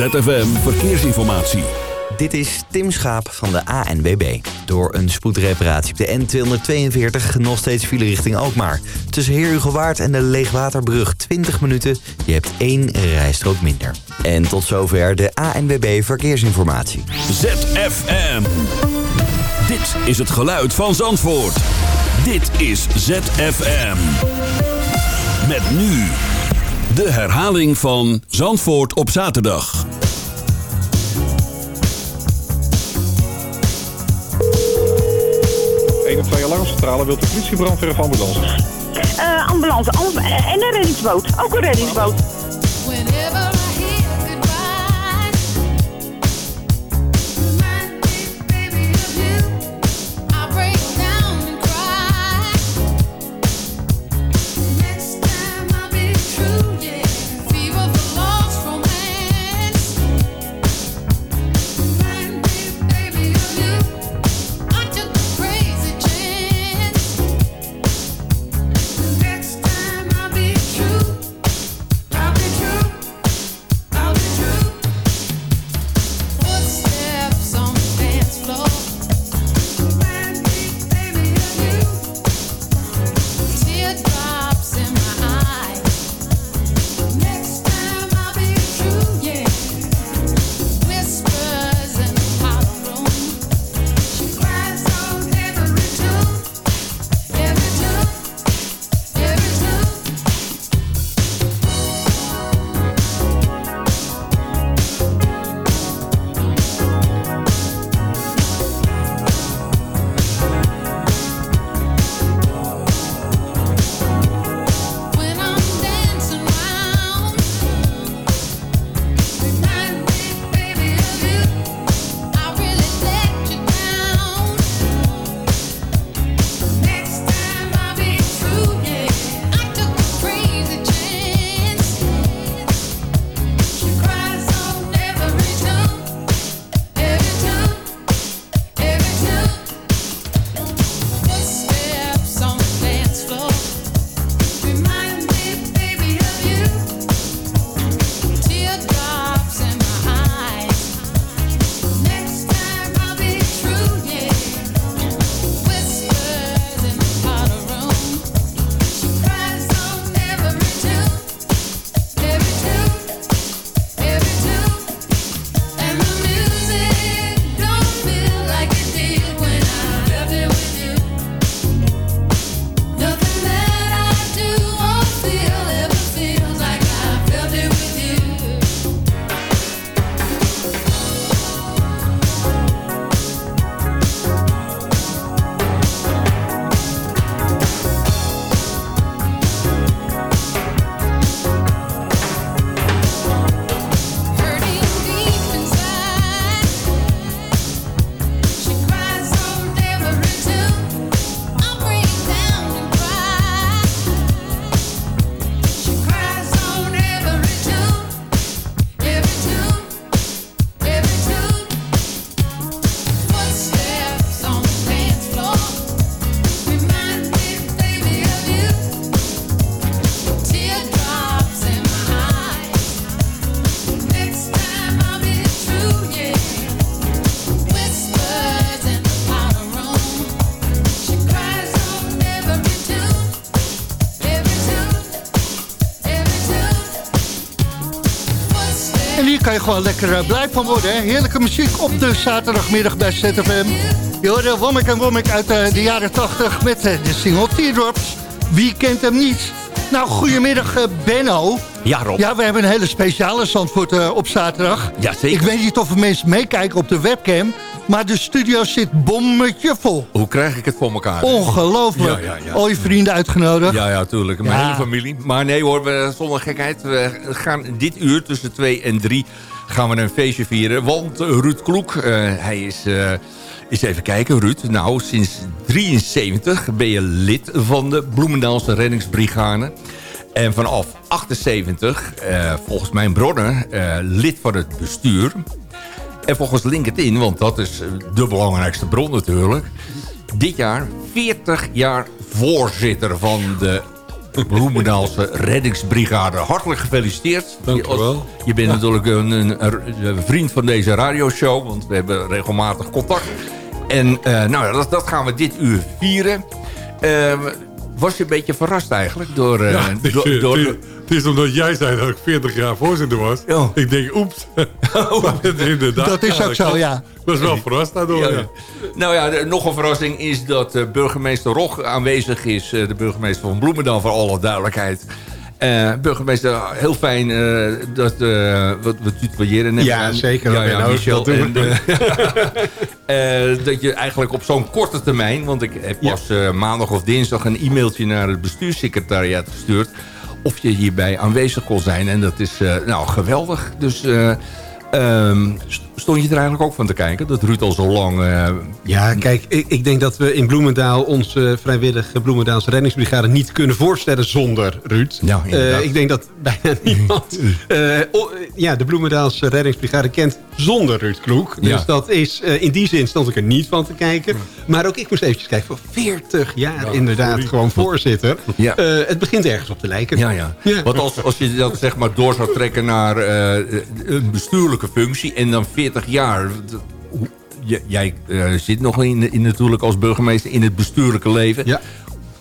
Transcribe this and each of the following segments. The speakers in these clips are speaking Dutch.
ZFM Verkeersinformatie. Dit is Tim Schaap van de ANWB. Door een spoedreparatie op de N242 nog steeds file richting Alkmaar. Tussen Heer en de Leegwaterbrug 20 minuten. Je hebt één rijstrook minder. En tot zover de ANWB Verkeersinformatie. ZFM. Dit is het geluid van Zandvoort. Dit is ZFM. Met nu de herhaling van Zandvoort op zaterdag. Een of twee alarmcentrale wilt de politie, brandweer of ambulance? Eh, ambulance amb- en een reddingsboot. Ook een reddingsboot. Je gewoon lekker eh, blij van worden. Hè? Heerlijke muziek op de zaterdagmiddag bij ZFM. Je hoorde Womack en Womack uit eh, de jaren 80 met eh, de single Teardrops. Wie kent hem niet? Nou, goedemiddag Benno. Ja, Rob. Ja, we hebben een hele speciale Zandvoort op zaterdag. Ja, zeker. Ik weet niet of er mensen meekijken op de webcam... maar de studio zit bommetje vol. Hoe krijg ik het voor elkaar? Ongelooflijk. Ja, ja, ja. Al je vrienden uitgenodigd. Ja, ja, tuurlijk. Mijn hele familie. Maar nee hoor, we, zonder gekheid. We gaan dit uur tussen 2 en 3 gaan we een feestje vieren. Want Ruud Kloek, eh, hij is... eh eens even kijken, Ruud. Nou, sinds 73 ben je lid van de Bloemendaalse reddingsbrigade. En vanaf 78, eh, volgens mijn bronnen, lid van het bestuur. En volgens LinkedIn, want dat is eh, de belangrijkste bron natuurlijk... dit jaar 40 jaar voorzitter van de Bloemendaalse reddingsbrigade. Hartelijk gefeliciteerd. Dank u wel. Je, je bent natuurlijk een, een, een vriend van deze radioshow, want we hebben regelmatig contact. En eh, nou dat, dat gaan we dit uur vieren. Eh, was je een beetje verrast eigenlijk door... eh, Ja, het, is, door, door- het is- het is omdat jij zei dat ik 40 jaar voorzitter was. Ja. Ik denk, oeps. Inderdaad, Dat is ook zo, ja. Ik was wel verrast daardoor. Ja, Ja, ja. Nou ja, nog een verrassing is dat eh, burgemeester Rog aanwezig is. eh, de burgemeester van Bloemendaal, voor alle duidelijkheid. Eh, burgemeester, heel fijn eh, dat we wat we tutoyeren. Ja, zeker. Ja, ja, Michel. dat doen En, dat je eigenlijk op zo'n korte termijn... want ik heb pas maandag of dinsdag een e-mailtje naar het bestuurssecretariaat gestuurd... of je hierbij aanwezig kon zijn. En dat is nou geweldig. Dus... eh, ehm, stond je er eigenlijk ook van te kijken? Dat Ruud al zo lang... eh, Ja, kijk, ik, ik denk dat we in Bloemendaal onze vrijwillige Bloemendaalse reddingsbrigade niet kunnen voorstellen zonder Ruud. Ja, inderdaad. Eh, ik denk dat bijna niemand eh, ja, de Bloemendaalse reddingsbrigade kent zonder Ruud Kloek. Dus Ja. dat is, eh, in die zin stond ik er niet van te kijken. Maar ook ik moest eventjes kijken, voor 40 jaar inderdaad sorry. gewoon voorzitter. Ja. Eh, het begint ergens op te lijken. Ja, ja. Want als, als je dat zeg maar door zou trekken naar eh, een bestuurlijke functie... en dan 40 jaar... d- hoe- j- Jij eh, zit nog in, in natuurlijk als burgemeester in het bestuurlijke leven. Ja.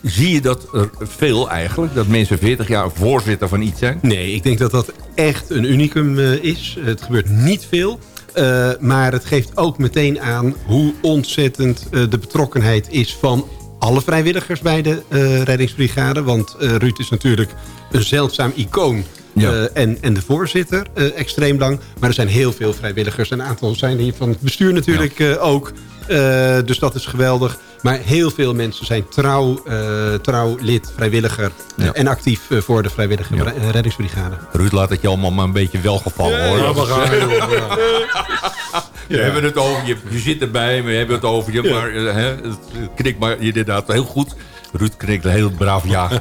Zie je dat er veel eigenlijk? Dat mensen 40 jaar voorzitter van iets zijn? Nee, ik denk dat dat echt een unicum eh, is. Het gebeurt niet veel. Eh, maar het geeft ook meteen aan hoe ontzettend de betrokkenheid is van alle vrijwilligers bij de eh, reddingsbrigade. Want eh, Ruud is natuurlijk een zeldzaam icoon. Ja. eh, en, en de voorzitter, eh, extreem lang. Maar er zijn heel veel vrijwilligers. Een aantal zijn hier van het bestuur natuurlijk eh, ook. Eh, dus dat is geweldig. Maar heel veel mensen zijn trouw, eh, trouw lid, vrijwilliger... Ja. en actief voor de vrijwillige Ja. reddingsbrigade. Ruud, laat het je allemaal maar een beetje welgevallen hoor. Ja, we gaan. We hebben het over je. Je zit erbij, we hebben het over je. Maar eh, hè, het knikt maar inderdaad heel goed. Ruud knikt heel braaf ja.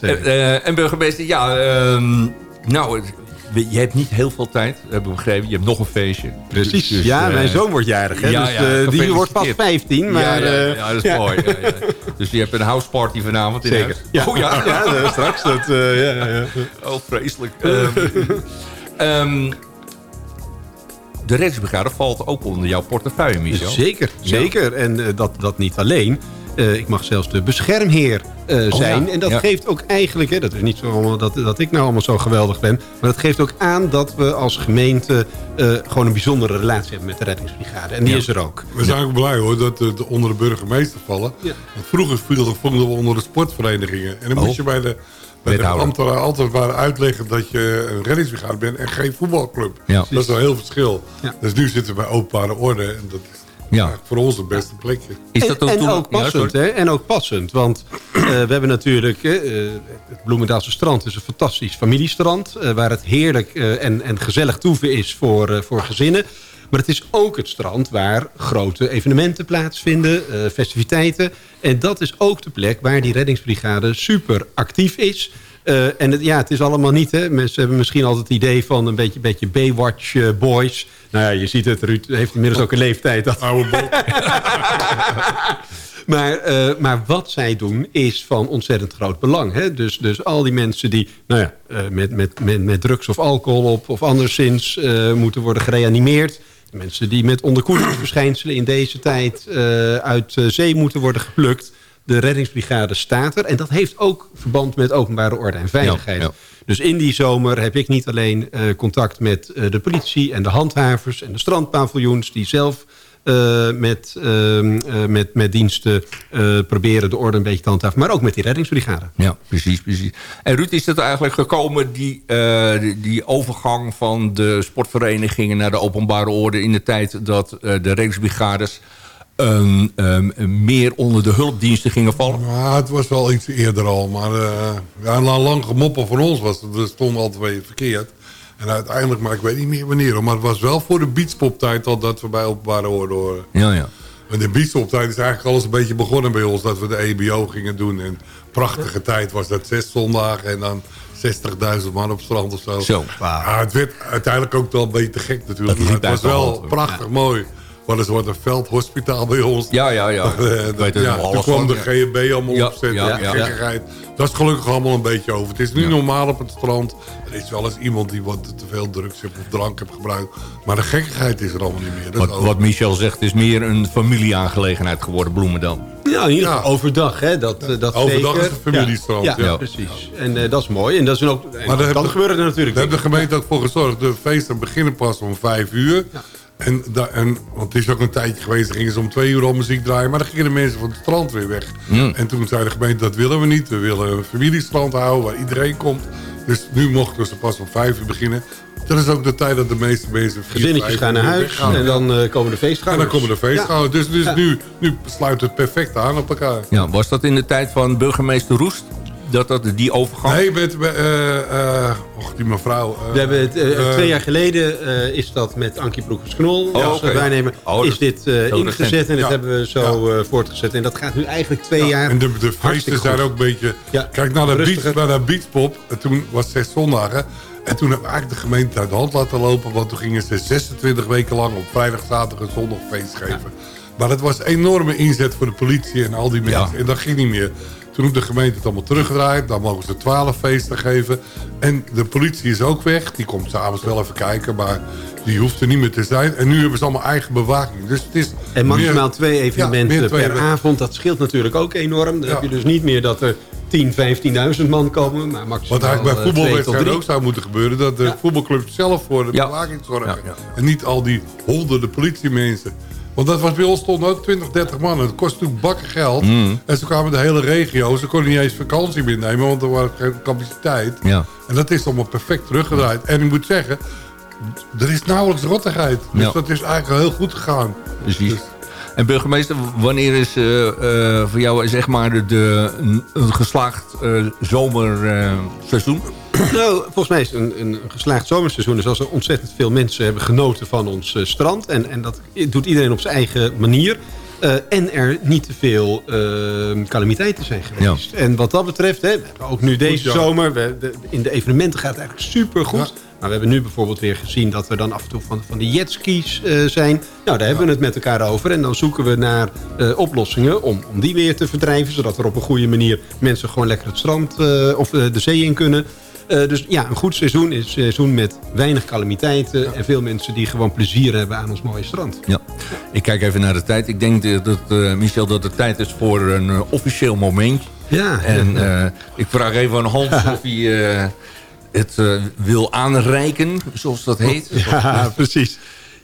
Zeker. Eh, en burgemeester, ja, ehm, nou, je hebt niet heel veel tijd, hebben we begrepen. Je hebt nog een feestje. Precies. Dus, ja, eh, mijn zoon wordt jarig. Hè? ja, dus, ja, eh, die wordt pas 15. Maar, ja, ja, eh, ja, dat is mooi. Ja, ja. Dus je hebt een houseparty vanavond in Zeker. huis. Ja. Oh ja? ja, eh, straks. Dat, eh, ja, ja, ja. Oh, vreselijk. Ehm, de reddingsbrigade valt ook onder jouw portefeuille, Michel. Zeker, zeker. En eh, dat, dat niet alleen. Eh, ik mag zelfs de beschermheer eh, zijn. ja, En dat ja. geeft ook eigenlijk... Hè, dat is niet zo dat, dat ik nou allemaal zo geweldig ben. Maar dat geeft ook aan dat we als gemeente... eh, gewoon een bijzondere relatie hebben met de reddingsbrigade. En die Ja. is er ook. We zijn ook blij hoor dat de, de onder de burgemeester vallen. Ja. Want vroeger viel- vonden we onder de sportverenigingen. En dan Oh. moest je bij de, bij de ambtenaren altijd maar uitleggen dat je een reddingsbrigade bent en geen voetbalclub. Ja. Dat is wel heel verschil. Ja. Dus nu zitten we bij openbare orde. En dat is Ja. voor ons het beste plekje. Is dat en, en toen- ook passend, hè? En ook passend. Want eh, we hebben natuurlijk... hè, eh, het Bloemendaalse strand is een fantastisch familiestrand... eh, waar het heerlijk eh, en, en gezellig toeven is voor, eh, voor gezinnen. Maar het is ook het strand waar grote evenementen plaatsvinden, eh, festiviteiten. En dat is ook de plek waar die reddingsbrigade super actief is... Eh, en het, ja, het is allemaal niet, hè. Mensen hebben misschien altijd het idee van een beetje, beetje Baywatch eh, boys. Nou ja, je ziet het, Ruud heeft inmiddels ook een leeftijd. Dat Oude bol. maar, maar wat zij doen is van ontzettend groot belang. Hè? Dus, dus al die mensen die nou ja, met, met, met, met drugs of alcohol op... of anderszins moeten worden gereanimeerd. Mensen die met onderkoelingsverschijnselen in deze tijd... eh, uit eh, zee moeten worden geplukt. De reddingsbrigade staat er. En dat heeft ook verband met openbare orde en veiligheid. Ja, ja. Dus in die zomer heb ik niet alleen eh, contact met de politie... en de handhavers en de strandpaviljoens... die zelf eh, met, ehm, eh, met, met diensten eh, proberen de orde een beetje te handhaven. Maar ook met die reddingsbrigade. Ja, precies, precies. En Ruud, is het eigenlijk gekomen, die, eh, die, overgang van de sportverenigingen naar de openbare orde in de tijd dat eh, de reddingsbrigades ehm, ehm, meer onder de hulpdiensten gingen vallen? Ja, het was wel iets eerder al. Maar eh, ja, na lang gemoppen van ons was het. We stonden altijd weer verkeerd. En uiteindelijk, maar ik weet niet meer wanneer. Maar het was wel voor de beachpoptijd al dat we bij openbare orde horen. Ja, ja. En de beachpoptijd is eigenlijk alles een beetje begonnen bij ons. Dat we de EBO gingen doen. En prachtige tijd was dat zes zondagen. En dan 60.000 man op strand of zo. Zo. Ja, het werd uiteindelijk ook wel een beetje te gek natuurlijk. Maar het was wel prachtig mooi. Wat is wat een veldhospitaal bij ons. Ja, ja, ja. Eh, dat- er ja, toen kwam van, de ja. GHB allemaal Ja, opzetten. ja, Ja, ja. gekkigheid. Dat is gelukkig allemaal een beetje over. Het is nu normaal op het strand. Er is wel eens iemand die wat te veel drugs heeft of drank heeft gebruikt. Maar de gekkigheid is er allemaal niet meer. Wat, wat Michel zegt, is meer een familieaangelegenheid geworden, Bloemendaal. Ja, in ieder Ja. geval overdag. Hè, dat, eh, dat Overdag zeker. is het familiestrand, Ja, ja, ja. precies. En eh, dat is mooi. En dat is ook, en daar dat gebeuren natuurlijk. Daar heeft de gemeente ook voor gezorgd. De feesten beginnen pas om vijf uur. En, da- en, want het is ook een tijdje geweest, dan gingen ze om twee uur al muziek draaien. Maar dan gingen de mensen van het strand weer weg. En toen zei de gemeente, dat willen we niet. We willen een familiestrand houden waar iedereen komt. Dus nu mochten ze pas om vijf uur beginnen. Dat is ook de tijd dat de meeste mensen... Gezinnetjes gaan naar huis weggaan. en dan eh, komen de En feestgangers. dan komen de feestgangers. Dus, dus Ja. nu, nu sluit het perfect aan op elkaar. Ja, was dat in de tijd van burgemeester Roest? Dat dat die overgang... Nee, met, met, eh, eh, och, die mevrouw. eh, We hebben het, twee jaar geleden eh, is dat met Ankie Broekers-Knol Oh, waarnemer. Oh, is dit eh, ingezet en dat Ja. hebben we zo eh, voortgezet. En dat gaat nu eigenlijk twee jaar En de, de feesten zijn ook een beetje... Ja, Kijk, naar de, beach, naar de beachpop. Toen was het zes zondagen. En toen hebben we eigenlijk de gemeente uit de hand laten lopen. Want toen gingen ze 26 weken lang op vrijdag, zaterdag en zondag feest geven. Maar dat was een enorme inzet voor de politie en al die mensen. Ja. En dat ging niet meer. Toen heeft de gemeente het allemaal teruggedraaid. Dan mogen ze 12 feesten geven. En de politie is ook weg. Die komt s'avonds wel even kijken. Maar die hoeft er niet meer te zijn. En nu hebben ze allemaal eigen bewaking. Dus het is En maximaal meer- twee evenementen Ja, meer twee per evenementen. avond. Dat scheelt natuurlijk ook enorm. Dan Ja. heb je dus niet meer dat er 10, 15.000 man komen. Maar maximaal Wat eigenlijk bij eh, voetbalwedstrijden ook zou moeten gebeuren... dat de Ja. voetbalclubs zelf voor de Ja. bewaking zorgen. Ja, ja. En niet al die honderden politiemensen. Want dat was bij ons stonden ook 20, 30 man. Het kost natuurlijk bakken geld. Mm. En ze kwamen de hele regio. Ze konden niet eens vakantie meer nemen, want er was geen capaciteit. Ja. En dat is allemaal perfect teruggedraaid. En ik moet zeggen, er is nauwelijks rottigheid. Dus Ja. dat is eigenlijk heel goed gegaan. Precies. Dus- En burgemeester, wanneer is eh, eh, voor jou zeg maar de, een geslaagd eh, zomerseizoen? Nou, volgens mij is het een, een geslaagd zomerseizoen. Dus als er ontzettend veel mensen hebben genoten van ons eh, strand. En, en dat doet iedereen op zijn eigen manier. Eh, en er niet te veel eh, calamiteiten zijn geweest. En wat dat betreft, hè, we hebben ook nu deze zomer... We, de- in de evenementen gaat het eigenlijk supergoed. Ja. Maar we hebben nu bijvoorbeeld weer gezien dat er dan af en toe van, van die jetskis eh, zijn. Nou, daar hebben we het met elkaar over. En dan zoeken we naar eh, oplossingen om, om die weer te verdrijven. Zodat er op een goede manier mensen gewoon lekker het strand eh, of de zee in kunnen. Eh, dus ja, een goed seizoen is een seizoen met weinig calamiteiten... en veel mensen die gewoon plezier hebben aan ons mooie strand. Ja. Ik kijk even naar de tijd. Ik denk dat, eh, Michel, dat het tijd is voor een eh, officieel momentje. Ja, En ik vraag even aan Hans of hij het wil aanreiken, zoals dat heet. Ja, precies.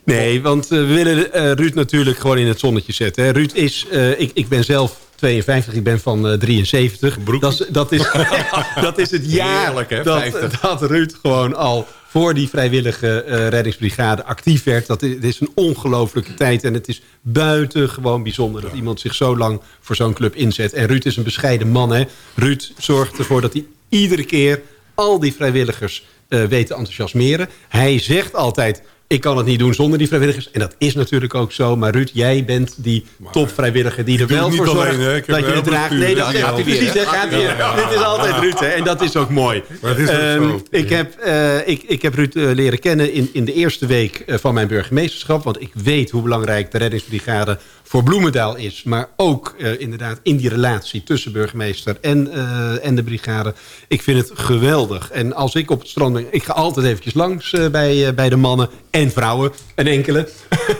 Nee, want we willen Ruud natuurlijk gewoon in het zonnetje zetten. Hè. Ruud is, ik, ik ben zelf 52, ik ben van eh, 73. Dat is, dat, is, dat is het jaar Heerlijk, hè, dat, 50. dat Ruud gewoon al voor die vrijwillige eh, reddingsbrigade actief werd. Dat is, het is een ongelofelijke tijd en het is buitengewoon bijzonder... dat iemand zich zo lang voor zo'n club inzet. En Ruud is een bescheiden man. Hè. Ruud zorgt ervoor dat hij iedere keer al die vrijwilligers eh weet te enthousiasmeren. Hij zegt altijd... Ik kan het niet doen zonder die vrijwilligers. En dat is natuurlijk ook zo. Maar Ruud, jij bent die topvrijwilliger die er wel voor zorgt alleen, dat je het draagt. Nee, dat zegt hij weer, precies. gaat. Dit is altijd Ruud, hè. En dat is ook mooi. Maar het is ook zo. ik, heb, eh, ik, ik heb Ruud eh, leren kennen in, in de eerste week eh, van mijn burgemeesterschap. Want ik weet hoe belangrijk de reddingsbrigade voor Bloemendaal is. Maar ook eh, inderdaad in die relatie tussen burgemeester en, eh, en de brigade. Ik vind het geweldig. En als ik op het strand ben... Ik ga altijd eventjes langs eh, bij, bij de mannen en vrouwen. Een enkele.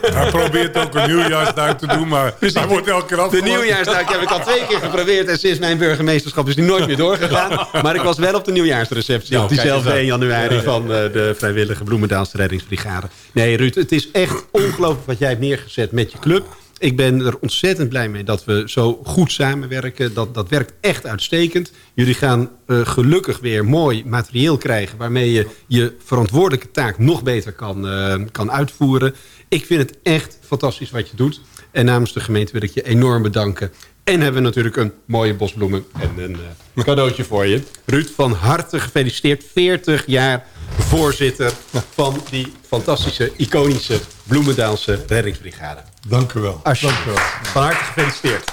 Hij probeert ook een nieuwjaarsduik te doen, maar hij wordt elke keer De nieuwjaarsduik heb ik al twee keer geprobeerd. En sinds mijn burgemeesterschap is die nooit meer doorgegaan. Maar ik was wel op de nieuwjaarsreceptie. Nou, op diezelfde eens 1 januari van de vrijwillige Bloemendaalse reddingsbrigade. Nee Ruud, het is echt ongelooflijk wat jij hebt neergezet met je club. Ik ben er ontzettend blij mee dat we zo goed samenwerken. Dat, dat werkt echt uitstekend. Jullie gaan eh, gelukkig weer mooi materieel krijgen... waarmee je je verantwoordelijke taak nog beter kan, eh, kan uitvoeren. Ik vind het echt fantastisch wat je doet. En namens de gemeente wil ik je enorm bedanken. En hebben we natuurlijk een mooie bosbloemen en een eh, cadeautje voor je. Ruud, van harte gefeliciteerd. 40 jaar voorzitter van die fantastische, iconische Bloemendaalse reddingsbrigade. Dank u wel. Alsjeblieft. Dank u wel. Van harte gefeliciteerd.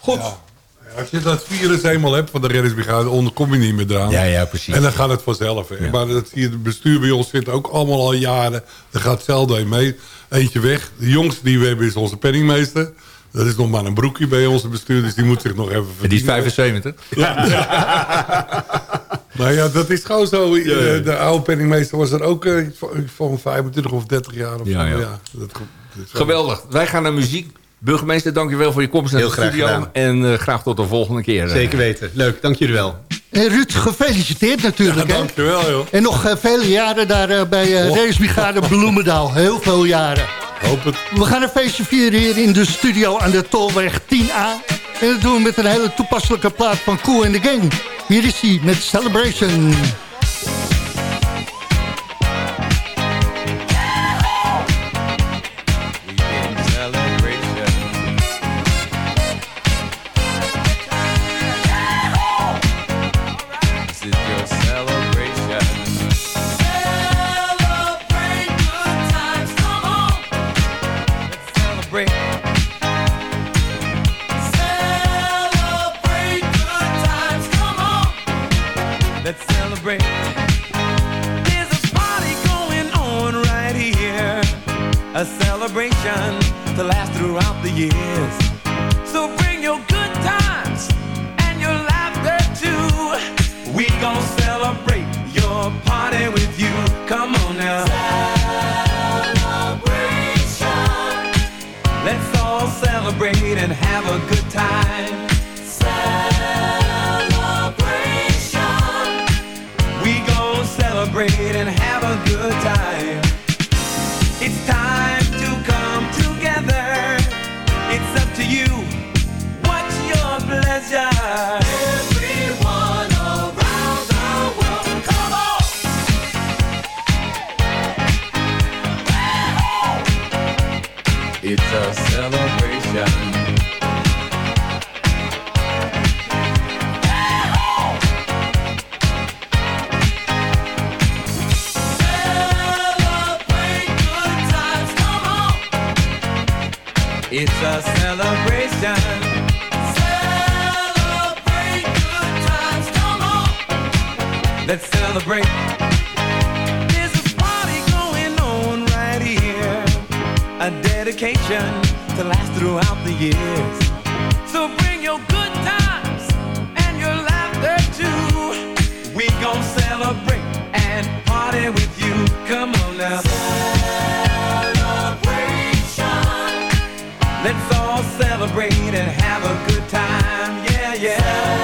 Goed. Als je dat virus eenmaal hebt van de reddingsbrigade, onder kom je niet meer eraan. Ja, ja, precies. En dan gaat het vanzelf. Ja. Maar dat zie je, het bestuur bij ons zit ook allemaal al jaren. Er gaat zelden mee. Eentje weg. De jongste die we hebben is onze penningmeester. Dat is nog maar een broekje bij onze bestuur, dus die moet zich nog even En die is verdienen. 75. Maar ja, dat is gewoon zo. Eh, De oude penningmeester was er ook eh, van- van 25 of 30 jaar. Of Ja, zo. ja. dat. Geweldig. Wij gaan naar muziek. Burgemeester, dankjewel voor je komst naar Heel de graag studio. gedaan. En eh, graag tot de volgende keer. Zeker weten. Leuk, dank jullie wel. En Ruud, gefeliciteerd natuurlijk. hè? Dankjewel, joh. En nog eh, vele jaren daar eh, bij eh. Racebrigade Bloemendaal. Heel veel jaren. Hoop het. We gaan een feestje vieren hier in de studio aan de Tolweg 10A. En dat doen we met een hele toepasselijke plaat van Cool in the Gang. Hier is hij met Celebration. A celebration. Celebrate good times. It's a celebration. Celebrate good times, come on. Let's celebrate. There's a party going on right here. A dedication to last throughout the years. So bring your good times and your laughter too. We gon' celebrate and party with you. Come on now. Celebration. Let's all celebrate and have a good time. Yeah, yeah.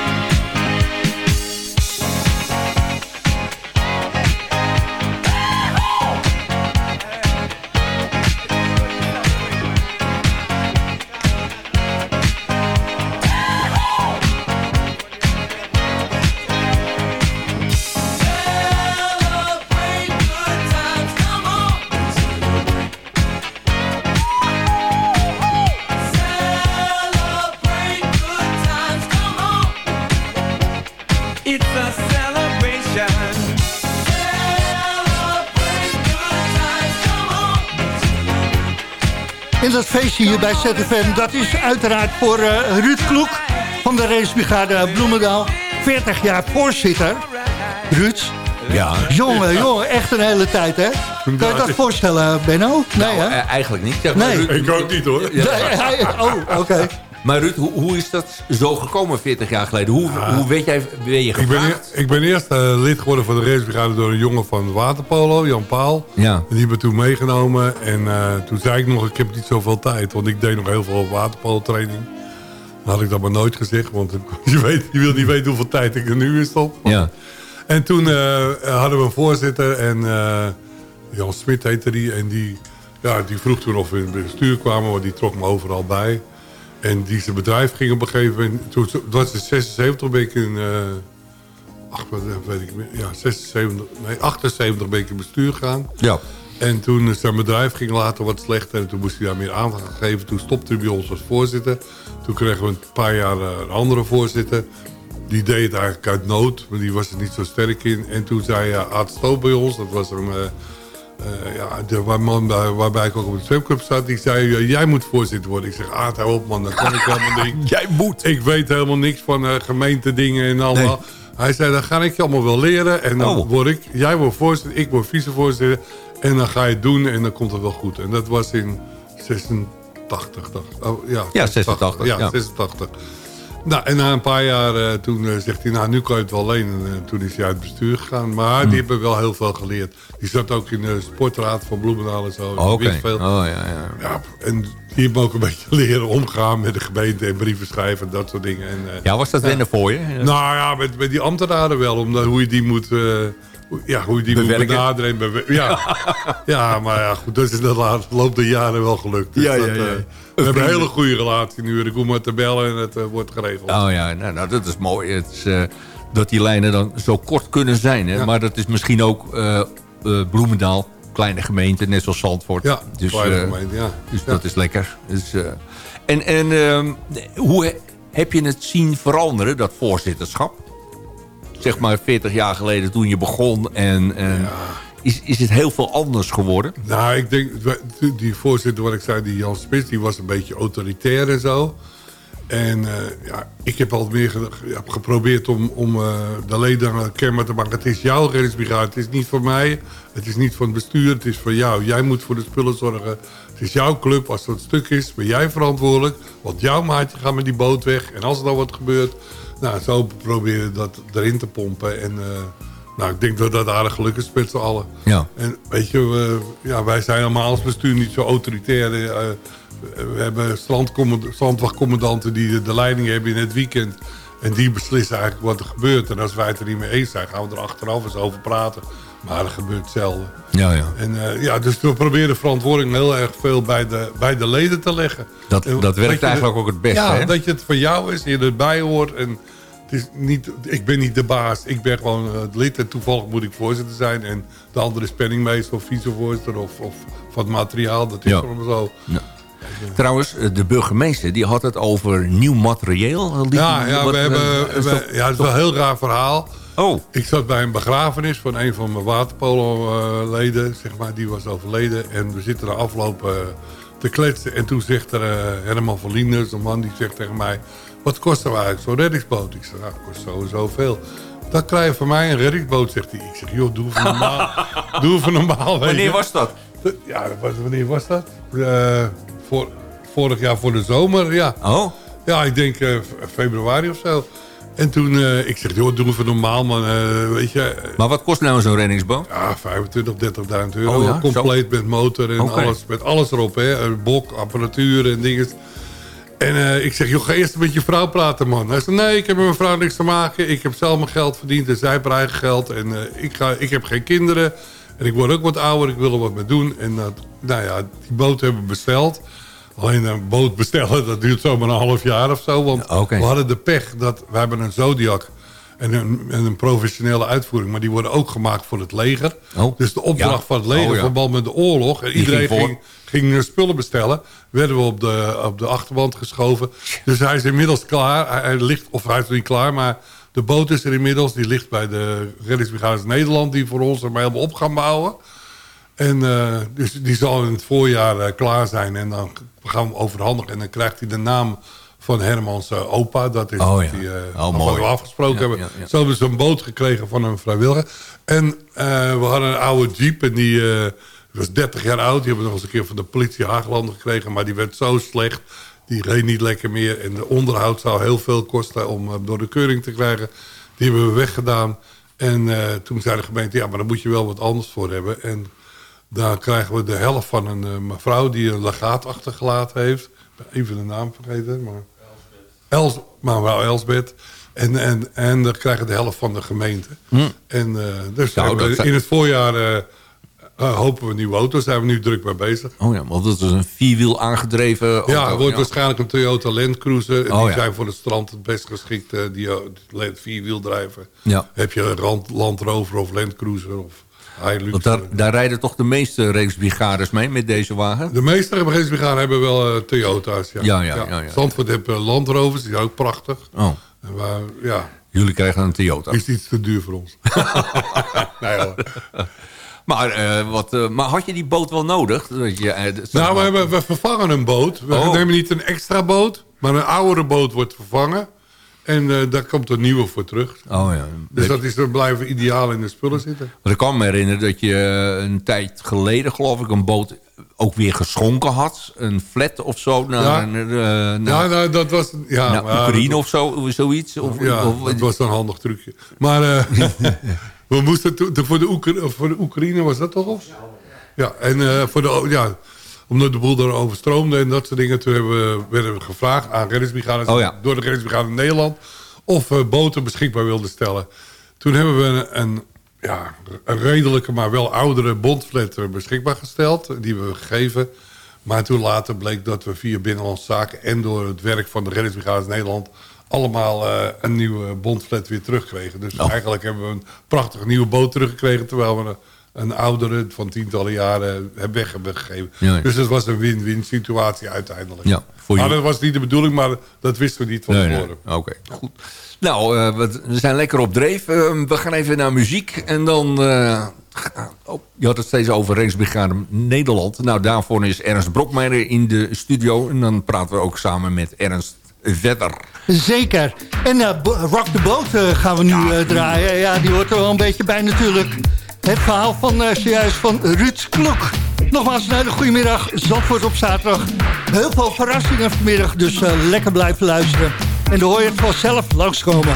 Dat feestje hier bij ZFM, dat is uiteraard voor eh, Ruud Kloek van de racebrigade Bloemendaal. 40 jaar voorzitter. Ruud, Ja. jongen, jongen, echt een hele tijd, hè? Kan je dat voorstellen, Benno? Nee, hè? Eh, eigenlijk niet. Nee. Ik ook niet hoor. Nee, hij- oh, oké. Maar Ruud, hoe, hoe is dat zo gekomen 40 jaar geleden? Hoe, hoe weet jij, ben je Ik ben, gevraagd? ik ben eerst eh, lid geworden van de racebrigade door een jongen van waterpolo, Jan Paal. Ja. En die hebben me toen meegenomen. En eh, toen zei ik nog, ik heb niet zoveel tijd. Want ik deed nog heel veel waterpolo training. Dan had ik dat maar nooit gezegd. Want je, weet, je wil niet weten hoeveel tijd ik er nu in stop. Ja. En toen eh, hadden we een voorzitter. En Jan Smit heette die. En die, ja, die vroeg toen of we in het bestuur kwamen. Want die trok me overal bij. En die zijn bedrijf ging op een gegeven moment... Toen was in 76 ben ik in... eh, ach, wat weet ik meer. Ja, 76, nee, 78 ben ik in bestuur gegaan. Ja. En toen zijn bedrijf ging later wat slechter. En toen moest hij daar meer aandacht aan geven. Toen stopte hij bij ons als voorzitter. Toen kregen we een paar jaar eh, een andere voorzitter. Die deed het eigenlijk uit nood. Maar die was er niet zo sterk in. En toen zei uh, Aad Stoop bij ons. Dat was een... eh, eh, ja, de waar- man bij- waarbij ik ook op de zwemclub zat. Die zei, jij moet voorzitter worden. Ik zeg, Aad, hou op man. Dat kan ik helemaal niet. Jij moet. Ik weet helemaal niks van eh gemeentedingen en allemaal. Hij zei, dan ga ik je allemaal wel leren. En dan Oh. word ik, jij wordt voorzitter, ik word vicevoorzitter. En dan ga je het doen en dan komt het wel goed. En dat was in 86. dacht. Oh, ja, Ja, 86, Ja, ja. 86. Nou, en na een paar jaar eh, toen eh, zegt hij, nou nu kan je het wel lenen. En eh, toen is hij uit het bestuur gegaan. Maar Hmm. die hebben wel heel veel geleerd. Die zat ook in de sportraad van Bloemendaal en zo. Oh, Oké. Oh, ja, ja. Ja, en die hebben ook een beetje leren omgaan met de gemeente en brieven schrijven en dat soort dingen. En, ja, was dat wennen voor je? nou ja, met, met die ambtenaren wel, omdat hoe je die moet, ja, hoe je die Bewerken. moet benaderen. ja. ja, maar ja, goed, dat is in de la- loop der jaren wel gelukt. Dus Ja, ja, dat, ja. eh, we hebben een hele goede relatie nu. Ik hoef maar te bellen en het eh, wordt geregeld. Oh ja, nou, nou, dat is mooi. Het is, eh, dat die lijnen dan zo kort kunnen zijn. Hè? Ja. Maar dat is misschien ook eh, Bloemendaal, kleine gemeente, net zoals Zandvoort. Ja, dus, kleine gemeente, ja. Dus Ja. dat is lekker. Dus, en en ehm, hoe he- heb je het zien veranderen, dat voorzitterschap? Zeg maar 40 jaar geleden toen je begon. En, en is, is het heel veel anders geworden? Nou, ik denk, die voorzitter wat ik zei, die Jan Spits, die was een beetje autoritair en zo. En eh, ja, ik heb altijd meer geprobeerd om, om eh, de leden kenbaar te maken. Het is jouw reddingsbrigade, het is niet voor mij. Het is niet van het bestuur, het is voor jou. Jij moet voor de spullen zorgen. Het is jouw club, als een stuk is, ben jij verantwoordelijk. Want jouw maatje gaat met die boot weg. En als er dan wat gebeurt, nou, zo proberen dat erin te pompen. En eh, nou, ik denk dat dat aardig gelukkig is met z'n allen. Ja. En weet je, we, ja, wij zijn allemaal als bestuur niet zo autoritair. eh, we hebben strandwachtcommandanten die de, leiding hebben in het weekend. En die beslissen eigenlijk wat er gebeurt. En als wij het er niet mee eens zijn, gaan we er achteraf eens over praten. Maar dat gebeurt zelden. Ja, ja. En eh, ja, dus we proberen de verantwoording heel erg veel bij de, bij de leden te leggen. Dat- En dat werkt eigenlijk ook het beste, Ja, hè? dat je het van jou is, je erbij hoort. En het is niet, ik ben niet de baas, ik ben gewoon eh, het lid. En toevallig moet ik voorzitter zijn. En de andere is penningmeester of vicevoorzitter of, of van het materiaal. Dat is Ja. gewoon zo. Trouwens, eh, de burgemeester die had het over nieuw materieel. Liet Ja, ja, wat, we eh, hebben, we- ja, het is wel een heel raar verhaal. Oh, Ik zat bij een begrafenis van een van mijn waterpolo-leden, zeg maar, die was overleden. En we zitten er afloop eh, te kletsen. En toen zegt er eh, Herman van Lieners, een man, die zegt tegen mij... Wat kost er eigenlijk zo'n reddingsboot? Ik zeg, nou, dat kost sowieso veel. Dan krijg je van mij een reddingsboot, zegt hij. Ik zeg, joh, doe even normaal. doe even normaal. wanneer was dat? Ja, wanneer was dat? Voor, vorig jaar voor de zomer, ja. Oh, Ja, ik denk eh, februari of zo. En toen, eh, ik zeg, joh, doe even normaal, man. eh, weet je, maar wat kost nou zo'n reddingsboot? ja, 25, 30.000 euro. Oh ja, compleet met motor en alles, met alles erop. Hè. Bok, apparatuur en dingen. En eh, ik zeg, joh, ga eerst met je vrouw praten, man. Hij zegt, nee, ik heb met mijn vrouw niks te maken. Ik heb zelf mijn geld verdiend en zij heeft haar eigen geld. En eh, ik, ga, ik heb geen kinderen. En ik word ook wat ouder, ik wil er wat mee doen. En dat, nou ja, die boot hebben we besteld. Alleen een boot bestellen, dat duurt zomaar een half jaar of zo. Want we hadden de pech dat we hebben een Zodiac en een, en een professionele uitvoering. Maar die worden ook gemaakt voor het leger. Oh. Dus de opdracht Ja. van het leger, Oh, ja. verband met de oorlog. En iedereen ging ging, ging eh, spullen bestellen. Werden we op de, op de achterband geschoven. Dus hij is inmiddels klaar. Hij, hij ligt, of hij is niet klaar, maar de boot is er inmiddels. Die ligt bij de reddingsbrigades Nederland. Die voor ons ermee helemaal op gaan bouwen. En eh, dus die zal in het voorjaar eh, klaar zijn. En dan gaan we hem overhandigen. En dan krijgt hij de naam van Hermans eh, opa. Dat is Oh, ja. die, eh, Oh, we afgesproken Ja, hebben. ja. Zo hebben ze een boot gekregen van een vrijwilliger. En eh, we hadden een oude jeep. En die was 30 jaar oud. Die hebben we nog eens een keer van de politie Haaglanden gekregen. Maar die werd zo slecht. Die reed niet lekker meer. En de onderhoud zou heel veel kosten om door de keuring te krijgen. Die hebben we weggedaan. En toen zei de gemeente, ja, maar daar moet je wel wat anders voor hebben. En daar krijgen we de helft van een mevrouw die een legaat achtergelaten heeft. Even de naam vergeten, maar... Els, maar wel Elsbeth. En, en, en dan krijgen de helft van de gemeente. En eh, dus Nou, we dat in het voorjaar eh, eh, hopen we nieuwe auto's. Daar zijn we nu druk mee bezig. Oh ja, want dat is een vierwiel aangedreven auto. Ja, het wordt waarschijnlijk een Toyota Land Cruiser. En Oh, die ja. zijn voor het strand het best geschikt. die die vierwieldrijven. Ja. Heb je een Land, Land Rover of Land Cruiser of Hilux. Want daar, daar rijden toch de meeste racebrigades mee met deze wagen? De meeste racebrigades hebben wel eh, Toyota's. Ja. Ja, ja, ja, ja. Zandvoort heeft eh, Land Rovers, die zijn ook prachtig. Oh, En waar, ja, jullie krijgen een Toyota. is iets te duur voor ons. nee, hoor. Maar, eh, wat, maar had je die boot wel nodig? Dat je, Nou, we, hebben, we vervangen een boot. We Oh. nemen niet een extra boot, maar een oudere boot wordt vervangen. En eh, daar komt een nieuwe voor terug. Oh ja. Dus dat is, we blijven ideaal in de spullen zitten. Maar ik kan me herinneren dat je eh, een tijd geleden, geloof ik, een boot ook weer geschonken had. Een flat of zo naar, Ja. een, eh, naar, Ja, nou, dat was... Ja, naar maar- Oekraïne of zo, zoiets. Of, Ja, of- dat was een handig trucje. Maar we moesten voor, de Oekra- voor de Oekraïne was dat toch? Of? Ja, en voor de, ja, omdat de boel daar overstroomde en dat soort dingen... toen hebben we, werden we gevraagd aan reddingsbrigades Oh ja. door de reddingsbrigade in Nederland... of we boten beschikbaar wilden stellen. Toen hebben we een, een, ja, een redelijke, maar wel oudere bondflat eh, beschikbaar gesteld. Die we gegeven. Maar toen later bleek dat we via Binnenlandse Zaken... en door het werk van de reddingsbrigades Nederland... allemaal eh, een nieuwe bondflat weer terugkregen. Dus Oh. eigenlijk hebben we een prachtige nieuwe boot teruggekregen... terwijl we een, oudere van tientallen jaren hebben weg hebben gegeven. Ja, ja. Dus dat was een win-win situatie uiteindelijk. Ja, voor maar dat was niet de bedoeling, maar dat wisten we niet van Nee, nee. tevoren. Oké, goed. Nou, eh, we zijn lekker op dreef. Eh, we gaan even naar muziek. En dan... eh, oh, je had het steeds over Rijksbrigade Nederland. Nou, daarvoor is Ernst Brokmeijer in de studio. En dan praten we ook samen met Ernst verder. Zeker. En Bo- Rock the Boat gaan we nu eh, draaien. Ja, die hoort er wel een beetje bij natuurlijk. Het verhaal van uh, van Ruud Klok. Nogmaals een hele goede middag. Zandvoort op zaterdag. Heel veel verrassingen vanmiddag, dus eh, lekker blijven luisteren. En dan hoor je het vanzelf langskomen.